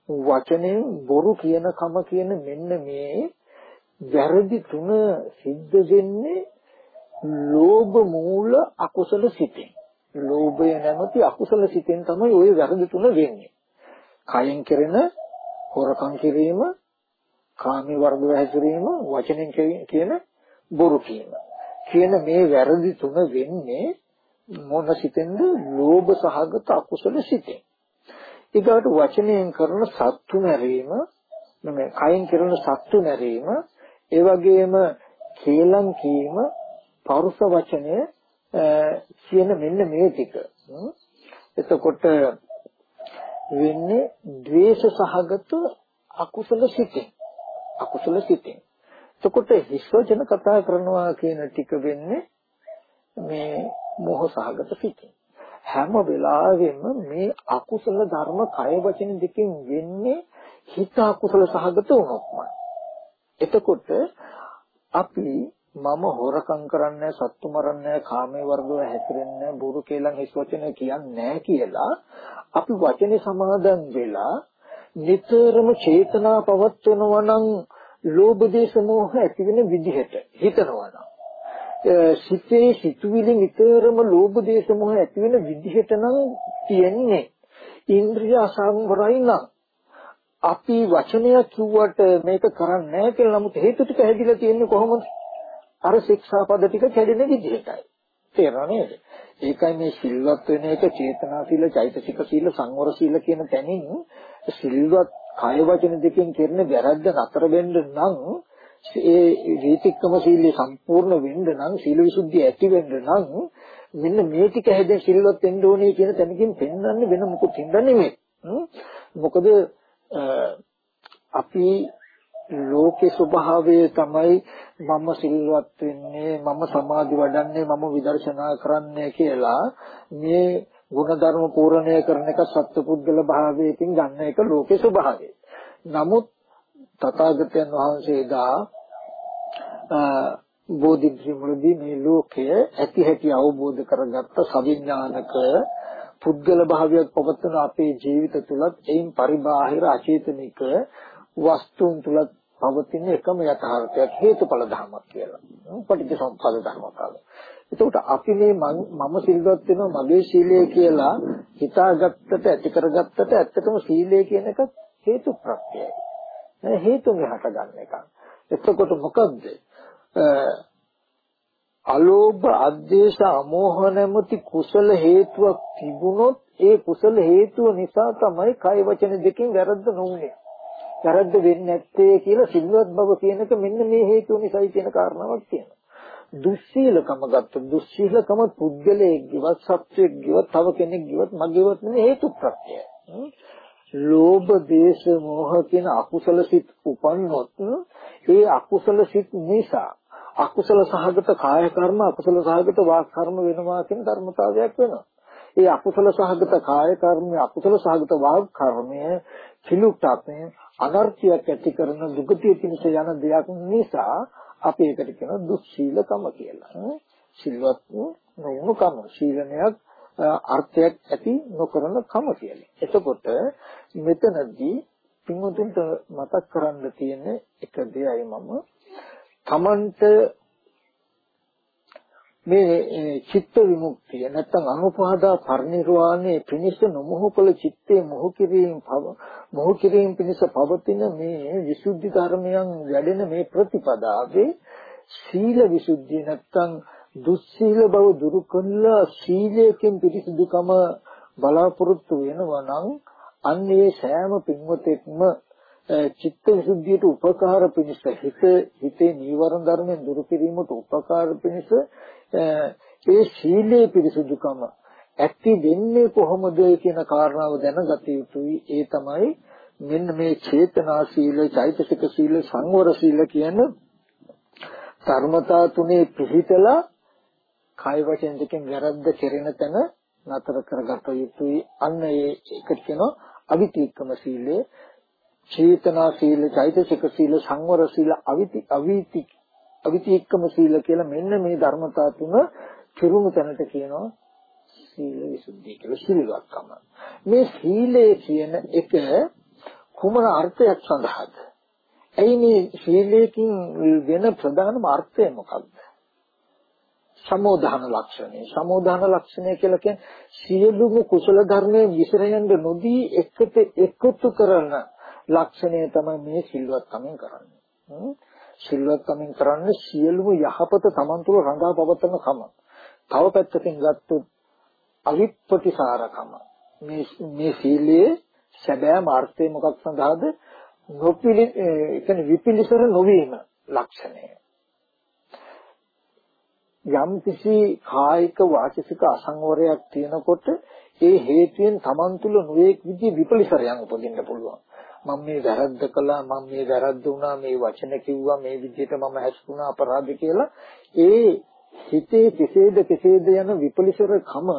වචනෙන් බොරු කියනකම කියන මෙන්න මේ වැරදි තුන සිද්ධ වෙන්නේ ලෝභ මූල අකුසල සිතෙන්. ලෝභය නැමැති අකුසල සිතෙන් තමයි ওই වැරදි තුන වෙන්නේ. කයෙන් කෙරෙන හොරකම් කිරීම, කාමයේ වර්ධව හැසිරීම, වචනෙන් කියන බොරු කීම. කියන මේ වැරදි තුන වෙන්නේ මොන සිතෙන්ද? ලෝභ සහගත අකුසල සිතෙන්. ඊගාට වචනයෙන් කරන සත්තු නැරීම මේ කයින් කරන සත්තු නැරීම ඒ වගේම කේලම් කීම පරුස වචනය කියන මෙන්න මේ ටික. එතකොට වෙන්නේ ද්වේෂ සහගත අකුසල සිතෙන්. අකුසල සිතෙන්. එතකොට හිස්වචන කතා කරනවා කියන ටික වෙන්නේ මේ මොහ සහගත සිතෙන්. හැම වෙලාවෙම මේ අකුසල ධර්ම කය වචන දෙකෙන් වෙන්නේ හිත අකුසල සහගත වුණොත්මයි. එතකොට අපි මම හොරකම් කරන්නේ සත්තු මරන්නේ කාමයේ වර්ගව හැසිරෙන්නේ බුරු කේලම් හිස් වචන කියන්නේ කියලා අපි වචනේ සමාදන් වෙලා නිතරම චේතනා පවත්වනවා නම් ලෝභ දේශ මොහ ඇති වෙන විදිහට හිතනවා නම් සිතේ සිතුවිලි නිතරම ලෝභ දේශ මොහ ඇති වෙන විදිහට නම් තියෙන්නේ ඉන්ද්‍රිය අසංවරයි නම් අපි වචනයක් කිව්වට මේක කරන්නේ නැහැ කියලා නමුත් හේතු ටික හැදිලා තියෙන්නේ කොහොමද? අර ශික්ෂාපද ටික කැඩෙන විදිහටයි. තේරෙනව නේද? ඒකයි මේ සිල්වත් වෙන එක චේතනා සීල, චෛතසික සීල, සංවර සීල කියන තැනින් සිල්වත් කය වචන දෙකෙන් කරන වැරද්ද නතර වෙන්න නම් ඒ වීතික්කම සීලය සම්පූර්ණ වෙන්න නම් සීල විසුද්ධිය ඇති වෙන්න නම් මෙන්න මේ ටික හැදෙන් සිල්වත් වෙන්න ඕනේ කියන තැනකින් පෙන්වන්නේ වෙන මොකුත් හින්දා නෙමෙයි. මොකද අපි ලෝකේ ස්වභාවය තමයි මම සිල්වත් වෙන්නේ මම සමාධි වඩන්නේ මම විදර්ශනා කරන්නේ කියලා මේ ಗುಣධර්ම පූර්ණණය කරන එක සත්පුද්ගල භාවයකින් ගන්න එක ලෝකේ ස්වභාවය. නමුත් තථාගතයන් වහන්සේ දා බෝධිධර්මවලදී මේ ලෝකය ඇති හැටි අවබෝධ කරගත්ත සවිඥානික පුද්ගල භාවයක් පවත්වන අපේ ජීවිත තුලත් එයින් පරිබාහිර අචේතනික වස්තුන් තුලත් පවතින එකම යථාර්ථයක් හේතුඵල ධර්මයක් කියලා. පටිච්චසමුප්පාද ධර්මයක් කියලා. එතකොට අපි මේ මම සිල්වත් වෙනවා මගේ සීලය කියලා හිතාගත්තට ඇති කරගත්තට ඇත්තටම සීලය කියන එක හේතු ප්‍රත්‍යයයි. නේ හේතුන් හට ගන්න එක. එතකොට මොකද්ද? අලෝභ අධේශ අමෝහ නැමැති කුසල හේතුවක් තිබුණොත් ඒ කුසල හේතුව නිසා තමයි කය වචන දෙකෙන් වැරද්ද නොවුනේ. වැරද්ද වෙන්නේ නැත්තේ කියලා සිල්වත් බව කියන එක මෙන්න මේ හේතුව නිසායි කියන කාරණාවක් තියෙනවා. දුස්සීලකම ගත්ත දුස්සීලකම පුද්ගලයෙක් ගිවත් සත්‍යයක් ගිවත් තව කෙනෙක් ගිවත් මගේවත් නෙමෙයි හේතු ප්‍රත්‍යය. ලෝභ, දේශ, මෝහ කියන අකුසල සිත් උපන්නොත් ඒ අකුසල සිත් නිසා අකුසල සහගත කාය කර්ම අකුසල සහගත වාක් කර්ම වෙනවා කියන ධර්මතාවයක් වෙනවා. ඒ අකුසල සහගත කාය කර්මය අකුසල සහගත වාග් කර්මය කිලුට්ටපේ අනර්ථයක් ඇති කරන දුගතිය පිණිස යන දෙයක් නිසා අපි ඒකට කියන දුස්සීලකම කියලා. සිල්වත් නොවුණු කම සීලනයක් අර්ථයක් ඇති නොකරන කම කියලා. එතකොට මෙතනදී පින්වතුන්ට මතක් කරන්න තියෙන එක දෙයයි මම තමන්ට මේ චිත්ත විමුක්තිය නැත්නම් අනුපාදා පරිනිර්වාණය පිණිස නොමොහු කළ චිත්තේ මොහු කිරීම මොහු කිරීම පිණිස පවතින මේ විසුද්ධි ධර්මයන් වැඩෙන මේ ප්‍රතිපදාවේ සීල විසුද්ධිය නැත්නම් දුස්සීල බව දුරු කළා සීලයෙන් පිරිසිදුකම බලාපොරොත්තු වෙනවා නම් අන්නේ සෑම පින්වතෙක්ම චිත්ත විසුද්ධියට උපකාර පිණිස හිත හිතේ නීවරණ ධර්මෙන් දුරු කිරීමට උපකාර පිණිස ඒ සීලේ පිරිසුදුකම ඇති වෙන්නේ කොහොමද කියන කාරණාව දැනගත යුතුයි. ඒ තමයි මෙන්න මේ චේතනා සීල, චෛතසික සීල, සංවර සීල කියන ධර්මතා තුනේ පිහිටලා කය වචන දෙකෙන් වැරද්ද කෙරෙන තැන නතර කරගත යුතුයි. අන්න ඒ එකට කියනවා අවිතීක්කම සීලය. චේතනා සීල, චෛතසික සීල, සංවර සීල, අවිති අවිති අවිතික්කම සීල කියලා මෙන්න මේ ධර්මතා තුන පිරුණු තැනට කියනවා සීල විසුද්ධිය කියලා සිල්වත්කම. මේ සීලය කියන එක කුමන අර්ථයක් සඳහාද? ඇයි මේ සීලයෙන් වෙන ප්‍රධානම අර්ථය මොකක්ද? සමෝධන ලක්ෂණය. සමෝධන ලක්ෂණය කියලා කියන්නේ සියලුම කුසල ධර්මයේ විසරයන්ද නොදී එකට එකතු කරන ලක්ෂණය තමයි මේ සිල්වත්කමෙන් කරන්නේ. සිල්වත් කමින් කරන්නේ සියලුම යහපත Taman තුල රඳා පවත්වන කම. තව පැත්තකින් ගත්තොත් අවිප්පටිසාරකම. මේ මේ සීලයේ සැබෑ මාර්ථය මොකක් සඳහාද? නොපිලි ඒ කියන්නේ විපිලිසර නොවීම ලක්ෂණය. යම් කිසි කායික වාචික අසංවරයක් තියෙනකොට ඒ හේතුයෙන් Taman තුල නොඑක් විදිහේ විපලිසරයන් උපදින්න පුළුවන්. මම මේ වැරද්ද කළා මම මේ වැරද්ද වුණා මේ වචන කිව්වා මේ විදිහට මම හැස්ුණා අපරාධ කියලා ඒ හිතේ කෙසේද කෙසේද යන විපලිසර කම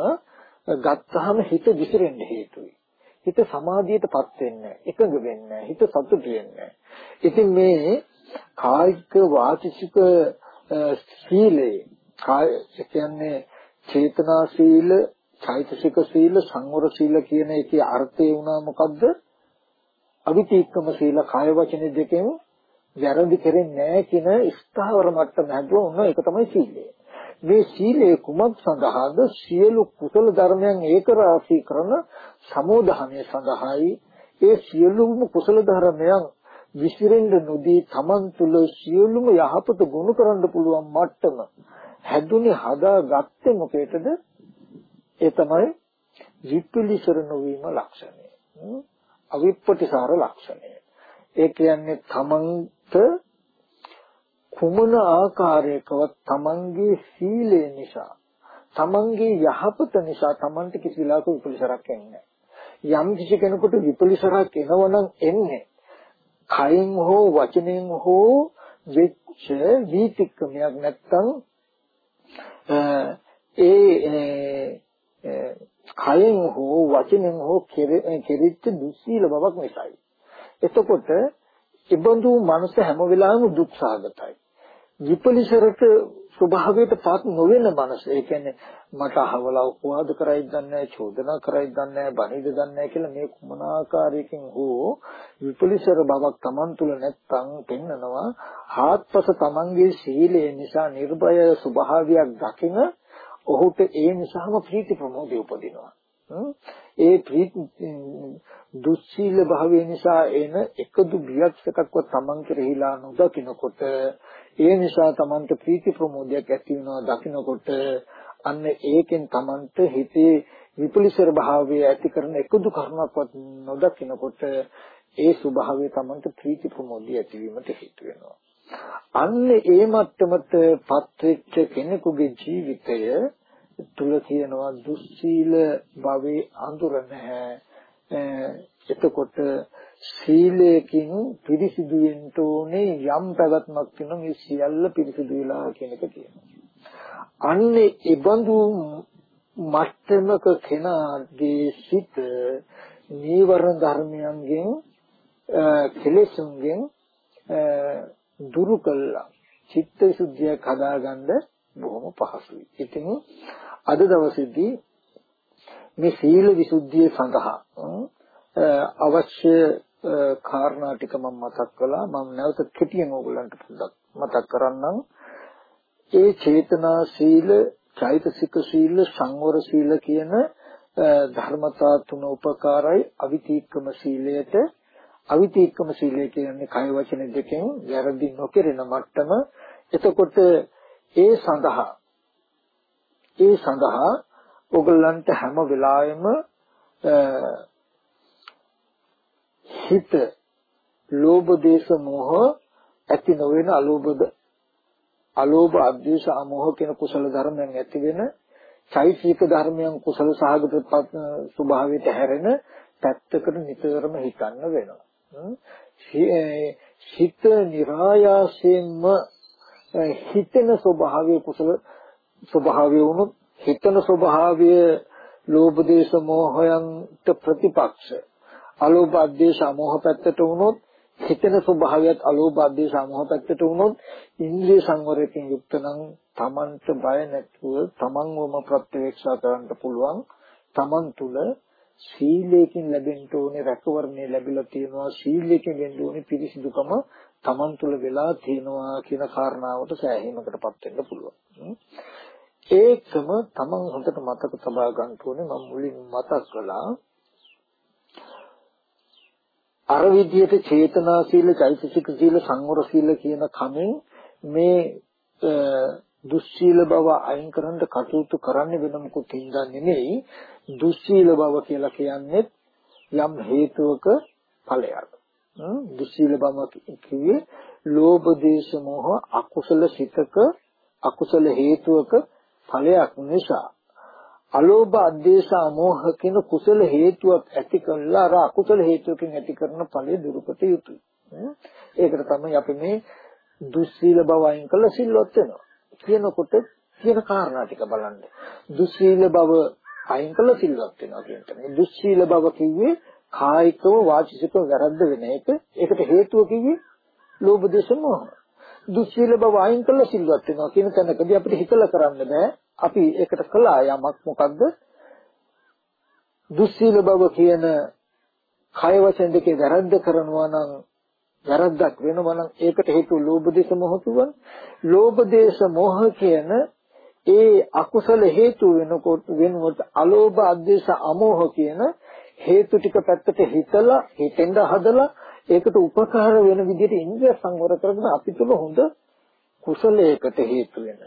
ගත්තාම හිත විසිරෙන්න හේතුයි. හිත සමාධියටපත් වෙන්නේ එකඟ වෙන්නේ හිත සතුටු වෙන්නේ. ඉතින් මේ කායික වාචික සීලේ කාය කියන්නේ චේතනා සීල, චෛතසික සීල, සංවර සීල කියන එකේ අර්ථය වුණා මොකද්ද? අවිතීක්කම සීල කාය වචන දෙකෙන් වැරදි කරන්නේ නැහැ කියන ස්ථාවර මට්ටම හැදුවා උන ඒක තමයි සීලය. මේ සීලය කුමක් සඳහාද? සියලු කුසල ධර්මයන් ඒක රාශී කරන සමෝධහණය සඳහායි. ඒ සියලුම කුසල ධර්මයන් විසිරෙන්න නොදී Taman තුල සියලුම යහපත ගුණ කරන්න පුළුවන් මට්ටම හැදුනේ හදාගත්තේ මොකේද? ඒ තමයි විපිලිසර නොවීම ලක්ෂණය. අවිප්පටිසාර ලක්ෂණය. ඒ කියන්නේ Tamanට කුමන ආකාරයකවත් තමන්ගේ සීලය නිසා තමන්ගේ යහපත නිසා තමන්ට කිසි වෙලාවක විපලිසරක් එන්නේ යම් කිසි කෙනෙකුට විපලිසරක් එනවනම් එන්නේ කයෙන් හෝ වචනෙන් හෝ වෙච්ච වීතික්කමයක් නැත්තම් ඒ කයෙන් හෝ වචනෙන් හෝ කෙරෙච්ච දුස්සීල බවක් නිසායි එතකොට ඉබඳු මනස හැම වෙලාවෙම දුක් සාගතයි විපලිසරට ස්වභාවයට පත් නොවන මනස. ඒ කියන්නේ මට අහවලා උපවාද කරයිද දන්නේ චෝදනා කරයිද දන්නේ බණිද දන්නේ කියලා මේ කුමන ආකාරයකින් හෝ විපලිසර බවක් Taman තුල නැත්තම් පෙන්නනවා. හාත්පස Tamanගේ සීලය නිසා නිර්භය ස්වභාවයක් දකින ඔහුට ඒ නිසාම ප්‍රීති ප්‍රමෝදය උපදිනවා. ඒ දුස්සීල භාවය නිසා එන එකදු බියක් එකක්වත් Taman කෙරෙහිලා නොදකිනකොට ඒ නිසා Tamanට ප්‍රීති ප්‍රමෝදයක් ඇති වෙනවා දකිනකොට අන්න ඒකෙන් Tamanට හිතේ විපලිසර භාවය ඇති කරන එකදු කරුණක්වත් නොදකිනකොට ඒ ස්වභාවය Tamanට ප්‍රීති ප්‍රමෝදය ඇතිවීමට හේතු වෙනවා. අන්න ඒ මට්ටමට පත් වෙච්ච කෙනෙකුගේ ජීවිතය තුල තියෙනවා දුස්සීල භවයේ අඳුර නැහැ. එතකොට සීලයෙන් පිරිසිදු වෙන්න ඕනේ යම් පැවැත්මක් තියෙනවා මේ සියල්ල පිරිසිදු වෙලා කියන එක කියනවා. අන්නේ ඒබඳු මට්ටමක කෙනාගේ සිත නීවරණ ධර්මයන්ගෙන් කෙලෙසුන්ගෙන් දුරු කළා. චිත්ත විසුද්ධියක් හදාගන්න බොහොම පහසුයි. ඉතින් අද දවසේදී මේ සීල විසුද්ධිය සඳහා අවශ්‍ය කාරණා ටික මම මතක් කළා මම නැවත කෙටියෙන් ඕගොල්ලන්ට පොඩ්ඩක් මතක් කරන්නම් ඒ චේතනා සීල චෛතසික සීල සංවර සීල කියන ධර්මතා තුන උපකාරයි අවිතීක්කම සීලයට අවිතීක්කම සීලය කියන්නේ කය වචන දෙකෙන් වැරදි නොකරන මට්ටම එතකොට ඒ සඳහා ඒ සඳහා ඔගලන්ට හැම වෙලාවෙම හිත ලෝභ දේශ මොහ ඇති නොවන අලෝභද අලෝභ අධ්‍යේශ අමෝහ කියන කුසල ධර්මයන් ඇති වෙන චෛතසික ධර්මයන් කුසල සහගත ස්වභාවයට හැරෙන පැත්තකට නිතරම හිතන්න වෙනවා. හිත નિરાයාසයෙන්ම හිතෙන ස්වභාවය කුසල ස්වභාවය වුණොත් හිතන ස්වභාවය ලෝභ දේශ මොහයන්ට ප්‍රතිපක්ෂ. අලෝභ අධේශ මොහ පැත්තට වුණොත් හිතන ස්වභාවයත් අලෝභ අධේශ මොහ පැත්තට වුණොත් ඉන්ද්‍රිය සංවරයෙන් යුක්ත නම් තමන්ට බය නැතුව තමන්වම ප්‍රත්‍යක්ෂා කරන්න පුළුවන් තමන් තුල සීලයෙන් ලැබෙන්න ඕනේ රැකවරණය ලැබිලා තියෙනවා සීලයෙන් වෙන්න ඕනේ පිරිසිදුකම තමන් තුල වෙලා තියෙනවා කියන කාරණාවට සෑහීමකටපත් වෙන්න පුළුවන්. ඒකම තමන් හොඳට මතක තබා ගන්න ඕනේ මම මුලින් මතක් කළා අර විදිහට චේතනා සීල, චෛතසික සීල, සංවර සීල කියන කමෙන් මේ දුස්සීල බව අයින් කරන්න කටයුතු කරන්න වෙන මොකුත් හින්දා නෙමෙයි දුස්සීල බව කියලා කියන්නේ යම් හේතුවක ඵලයක්. දුස්සීල බව කිව්වේ ලෝභ දේශ මොහ අකුසල සිතක අකුසල හේතුවක ඵලයක් නිසා අලෝභ අධේශ අමෝහ කියන කුසල හේතුවක් ඇති කළා අර අකුසල හේතුවකින් ඇති කරන ඵලය දුරුකට යුතුයි. ඒකට තමයි අපි මේ දුස්සීල බව අයින් කළ සිල්වත් වෙනවා. කියනකොට කියන කාරණා ටික බලන්න. දුස්සීල බව අයින් කළ සිල්වත් වෙනවා කියන එක. දුස්සීල බව කිව්වේ කායිකව වාචිකව වැරද්ද වෙන එක. ඒකට හේතුව කිව්වේ ලෝභ දේශ මොහ. දුස්සීල බව අයින් කළ සිල්වත් වෙනවා කියන තැනකදී අපිට හිතලා කරන්න බෑ. අපි ඒකට කළා යමක් මොකද්ද? දුස්සීල බව කියන කය වචන දෙකේ වැරද්ද කරනවා නම් වැරද්දක් වෙනවා නම් ඒකට හේතුව ලෝභ දේශ මොහ තුවන. ලෝභ දේශ මොහ කියන ඒ අකුසල හේතු වෙනකොට වෙනකොට අලෝභ අධේශ අමෝහ කියන හේතු ටික පැත්තට හිතලා හිතෙන්ද හදලා ඒකට උපකාර වෙන විදිහට ඉන්ද්‍රිය සංවර කරගෙන අපි තුල හොඳ කුසලයකට හේතු වෙන.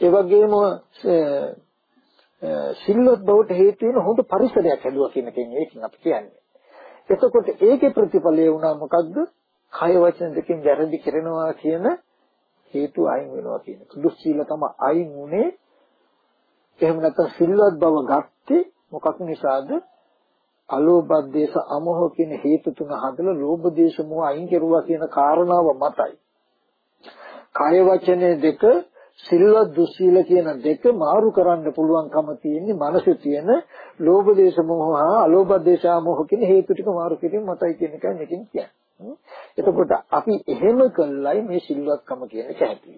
ඒ වගේම සිල්වත් බවට හේතු වෙන හොඳ පරිසරයක් හැදුවා කියන එකෙන් ඒකෙන් අපි කියන්නේ. එතකොට ඒකේ ප්‍රතිඵලය වුණා මොකද්ද? කය වචන දෙකෙන් වැරදි කරනවා කියන හේතු අයින් වෙනවා කියන එක. දුස්සීලකම අයින් උනේ එහෙම නැත්නම් සිල්වත් බව ගත්තේ මොකක් නිසාද? අලෝභ දේශ අමෝහ කියන හේතු තුන හදලා ලෝභ දේශ මොහ අයින් කෙරුවා කියන කාරණාව මතයි. කය වචනේ දෙක සිල්වත් දුස්සීල කියන දෙක මාරු කරන්න පුළුවන්කම තියෙන්නේ මනසේ තියෙන ලෝභ දේශ මොහ හා අලෝභ දේශ මොහ කියන හේතු ටික මාරු කිරීම මතයි කියන එකයි මේකෙන් කියන්නේ. එතකොට අපි එහෙම කළයි මේ සිල්වත්කම කියන එක ඇති.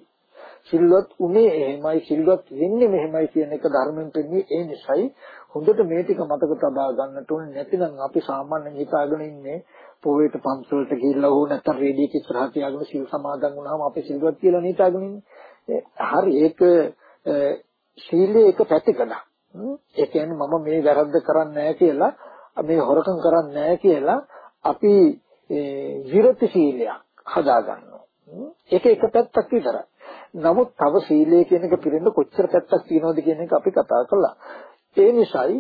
සිල්වත් උනේ එහෙමයි සිල්වත් වෙන්නේ මෙහෙමයි කියන එක ධර්මයෙන් පෙන්නේ ඒ නිසායි හොඳට මේ ටික මතක තබා ගන්නට ඕනේ නැතිනම් අපි සාමාන්‍යයෙන් හිතාගෙන ඉන්නේ පොවේට පන්සලට ගිහිල්ලා හෝ නැත්නම් රේඩියෝ ඉස්සරහ තියාගෙන සිල් සමාදන් වුණාම අපි සිල්වත් කියලා හිතාගෙන ඉන්නේ. හරි ඒක සීලයේ එක පැතිකඩක්. ඒ කියන්නේ මම මේ වැරද්ද කරන්නේ නැහැ කියලා මේ හොරකම් කරන්නේ නැහැ කියලා අපි විරති සීලයක් හදා ගන්නවා. ඒක එක පැත්තක් විතරයි. නමුත් තව සීලය කියන එක පිරෙන්න කොච්චර පැත්තක් තියෙනවද කියන එක අපි කතා කළා. ඒ නිසායි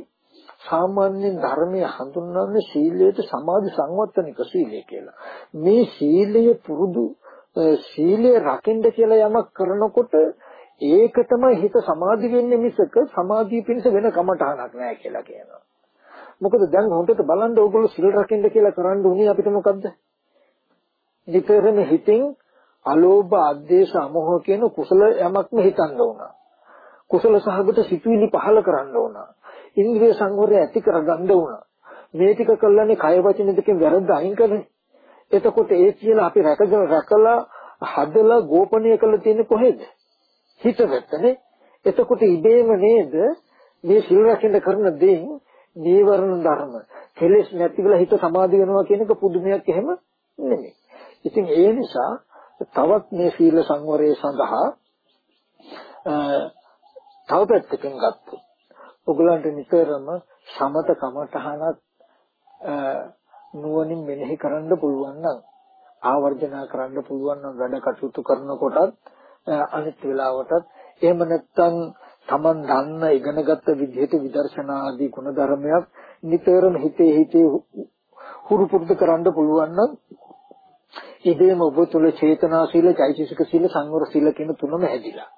සාමාන්‍යයෙන් ධර්මයේ හඳුන්වන්නේ සීලයට සමාධි සංවත්තනික සීලය කියලා. මේ සීලය පුරුදු සීලය රකින්න කියලා යමක් කරනකොට ඒක තමයි හිත සමාධි වෙන්නේ මිසක සමාධිය පිණිස වෙන කමටහනක් නෑ කියලා කියනවා. මොකද දැන් හොඳට බලන්න ඕගොල්ලෝ සිල් රකින්න කියලා කරන්න උනේ අපිට මොකද්ද? නිතරම හිතින් අලෝභ, අද්වේෂ, අමෝහ කියන කුසල යමක්ම හිතන්න උනා. කුසල සහගත සිතුවිලි පහල කරන්න උනා. ඉන්ද්‍රිය සංවරය ඇති කරගන්න උනා. මේ ටික කළානේ කය වචන දෙකෙන් වැරද්ද අයින් කරන්නේ. එතකොට ඒ කියලා අපි රැකගෙන රැකලා හදලා ගෝපනය කළ තියෙන්නේ කොහෙද? හිත වැත්තනේ. එතකොට ඉබේම නේද මේ සිල් රැකෙන්න කරන දේෙන් නීවරණ ධර්ම කෙලෙස් නැති වෙලා හිත සමාධි වෙනවා කියන එක පුදුමයක් එහෙම නෙමෙයි. ඉතින් ඒ නිසා තවත් මේ සීල සංවරය සඳහා තව පැත්තකින් ගත්තොත් ඔගලන්ට නිතරම සමත කමඨහනක් නුවණින් මෙනෙහි කරන්න පුළුවන් නම් ආවර්ජනා කරන්න පුළුවන් නම් වැඩ කටයුතු කරනකොටත් අනිත් වෙලාවටත් එහෙම නැත්නම් Taman දන්න ඉගෙනගත්ත විදිහට විදර්ශනා ආදී ගුණ ධර්මයක් නිතරම හිතේ හිතේ හුරු පුරුදු කරන්න පුළුවන් නම් ඉදීම ඔබ තුල චේතනා සීල, චෛතසික සීල, සංවර සීල කියන තුනම හැදිලා.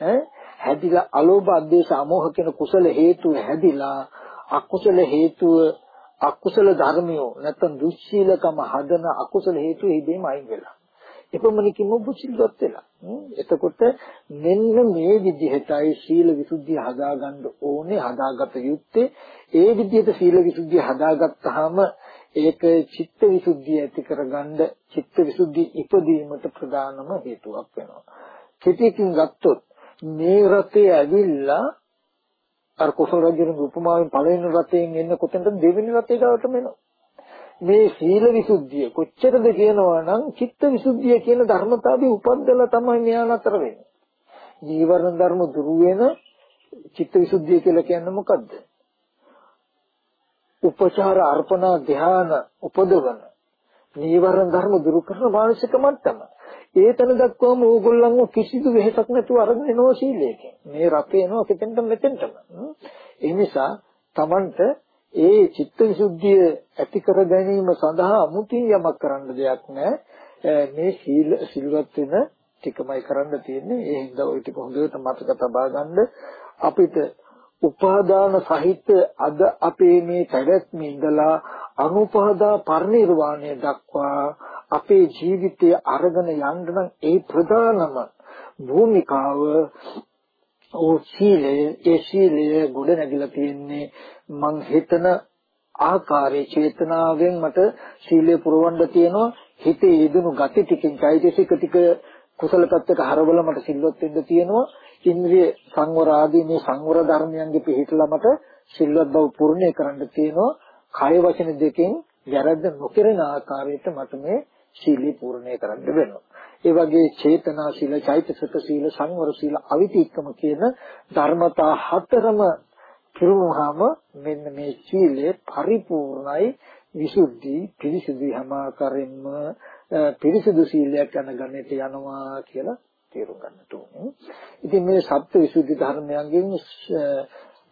ඈ හැදිලා අලෝභ අධේශ අමෝහ කියන කුසල හේතු හැදිලා අකුසල හේතුව අකුසල ධර්මියෝ නැත්නම් දුස්සීලකම හදන අකුසල හේතු ඉදීම අයින් වෙලා. එපමණකින්ම බුද්ධිලවත් වෙලා. එතකොට මෙන්න මේ විදිහටයි සීල විසුද්ධිය හදාගන්න ඕනේ හදාගත යුත්තේ. ඒ විදිහට සීල විසුද්ධිය හදාගත්තාම ඒක චිත්ත විසුද්ධිය ඇති කරගන්න චිත්ත විසුද්ධිය ඉපදීමට ප්‍රධානම හේතුවක් වෙනවා. කෙටිකින් ගත්තොත් මේ රතේ ඇවිල්ලා අර කුසල රජුගේ උපමාවෙන් පළවෙනි රතෙන් එන්න කොතනද දෙවෙනි රතේ ගාවටම එනවා. මේ සීල විසුද්ධිය කොච්චරද කියනවා නම් චිත්ත විසුද්ධිය කියන ධර්මතාවය උපද්දලා තමයි මෙයා නතර වෙන්නේ. ජීවරණ ධර්ම දුරු වෙන චිත්ත විසුද්ධිය කියලා කියන්නේ මොකද්ද? උපචාර අර්පණා ධ්‍යාන උපදවන නීවරණ ධර්ම දුරු කරන මානසික මට්ටම. ඒතන දක්වාම ඕගොල්ලන්ව කිසිදු වෙහෙසක් නැතුව අරගෙන එනවා සීලයෙන්. මේ රතේ එනවා කෙතෙන්ට මෙතෙන්ටම. ඒ නිසා Tamanට ඒ චිත්තවිසුද්ධිය ඇති කර ගැනීම සඳහා අමුතින් යමක් කරන්න දෙයක් නැහැ. මේ සීල සිල්වත් වෙන ටිකමයි කරන්න තියෙන්නේ. ඒ හින්දා ওই ටික හොඳට මතක තබා ගන්න අපිට උපාදාන සහිත අද අපේ මේ පැවැත්ම ඉඳලා අනුපහදා පරිනිර්වාණය දක්වා අපේ ජීවිතය අරගෙන යන්න නම් ඒ ප්‍රධානම භූමිකාව ඕ සීලය ඒ සීලය ගොඩ නැගිලා තියෙන්නේ මං හිතන ආකාරයේ චේතනාවෙන් මට සීලය පුරවන්න තියෙනවා. හිතේ යෙදුණු gati ටිකෙන් চৈতසික ටික කුසල පැත්තට හරවල මට සිල්වත් වෙන්න තියෙනවා. ඉන්ද්‍රිය සංවර ආදී මේ සංවර ධර්මයන්ගේ පිළිහිටලා මට සිල්වත් බව පූර්ණේ කරන්න තියෙනවා. කය වචන දෙකෙන් වැරද්ද නොකරන ආකාරයට මට මේ සීලී පූර්ණේ කරන්න වෙනවා ඒ වගේ චේතනා සීල චෛතසික සීල සංවර සීල අවිතික්කම කියන ධර්මතා හතරම පිරුණාම මෙන්න මේ සීලය පරිපූර්ණයි විසුද්ධි පිරිසිදු හැම ආකාරයෙන්ම පිරිසිදු සීලයක් යන ගණිත යනවා කියලා තේරුම් ගන්නට ඕනේ. ඉතින් මේ සත්‍ය විසුද්ධි ධර්මයන්ගෙන්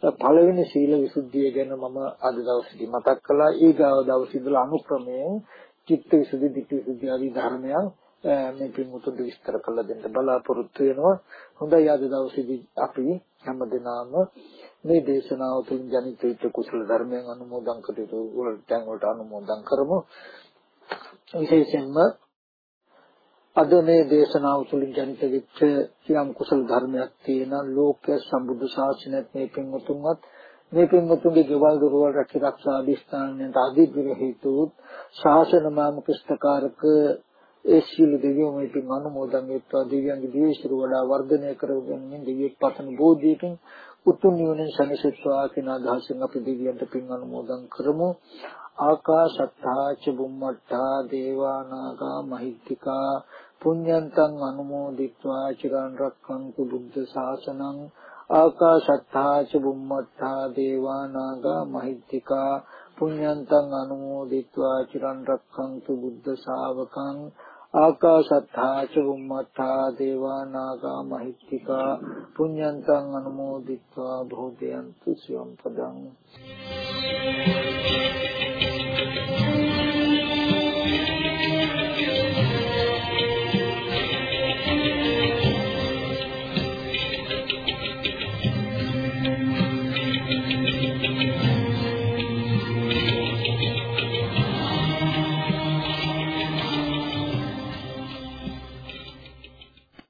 පළවෙනි සීල විසුද්ධිය ගැන මම අද දවසේදී මතක් කළා. ඊගාව දවසේ ඉඳලා අනුක්‍රමයෙන් චිත්ත විසුද්ධි, ධිට්ඨි විසුද්ධි ආදී ධර්මයන් මේ පින්මුතුන් විස්තර කරලා දෙන්න බලාපොරොත්තු වෙනවා. හොඳයි අද දවසේදී අපි හැමදෙනාම මේ දේශනාව තුළින් ජනිත වෙච්ච කුසල ධර්මයන් අනුමෝදන් කටයුතු වලට දැන් වලට අනුමෝදන් කරමු. විශේෂයෙන්ම අද මේ දේශනාව තුළින් ජනිත වෙච්ච යම් කුසල ධර්මයක් තියෙන ලෝක සම්බුද්ධ ශාසනයත් මේ පින්වතුන්වත් මේ පින්වතුන්ගේ ගෙවල් දොරවල් රැකීරක්ෂා අධිෂ්ඨානයට අධිග්‍රහ හේතු ශාසන මාම කුෂ්ඨකාරක ඒ සීල දෙවියෝ මේ පින් අනුමෝදන් වෙත්වා. දෙවියන්ගේ දිවිසිරු වඩා වර්ධනය කරගෙන දෙවියෙක් පතන බෝධියකින් උතුම් නිවනින් සැනසෙත්වා කියන අදහසින් අපි දෙවියන්ට පින් අනුමෝදන් කරමු. ආකාශත්තා ච බුම්මත්තා දේවානාගා මහිත්‍තිකා පුඤ්ඤන්තං අනුමෝදිත්වා චිරන් රක්ඛන්තු බුද්ධ ශාසනං ආකාශත්තා ච බුම්මත්තා දේවානාගා මහිත්‍තිකා පුඤ්ඤන්තං අනුමෝදිත්වා චිරන් රක්ඛන්තු බුද්ධ ශාවකං ආකාශත්තා ච බුම්මත්තා දේවානාගා මහිත්‍තිකා පුඤ්ඤන්තං අනුමෝදිත්වා භෝදයන්තු සියම් පදං Thank you.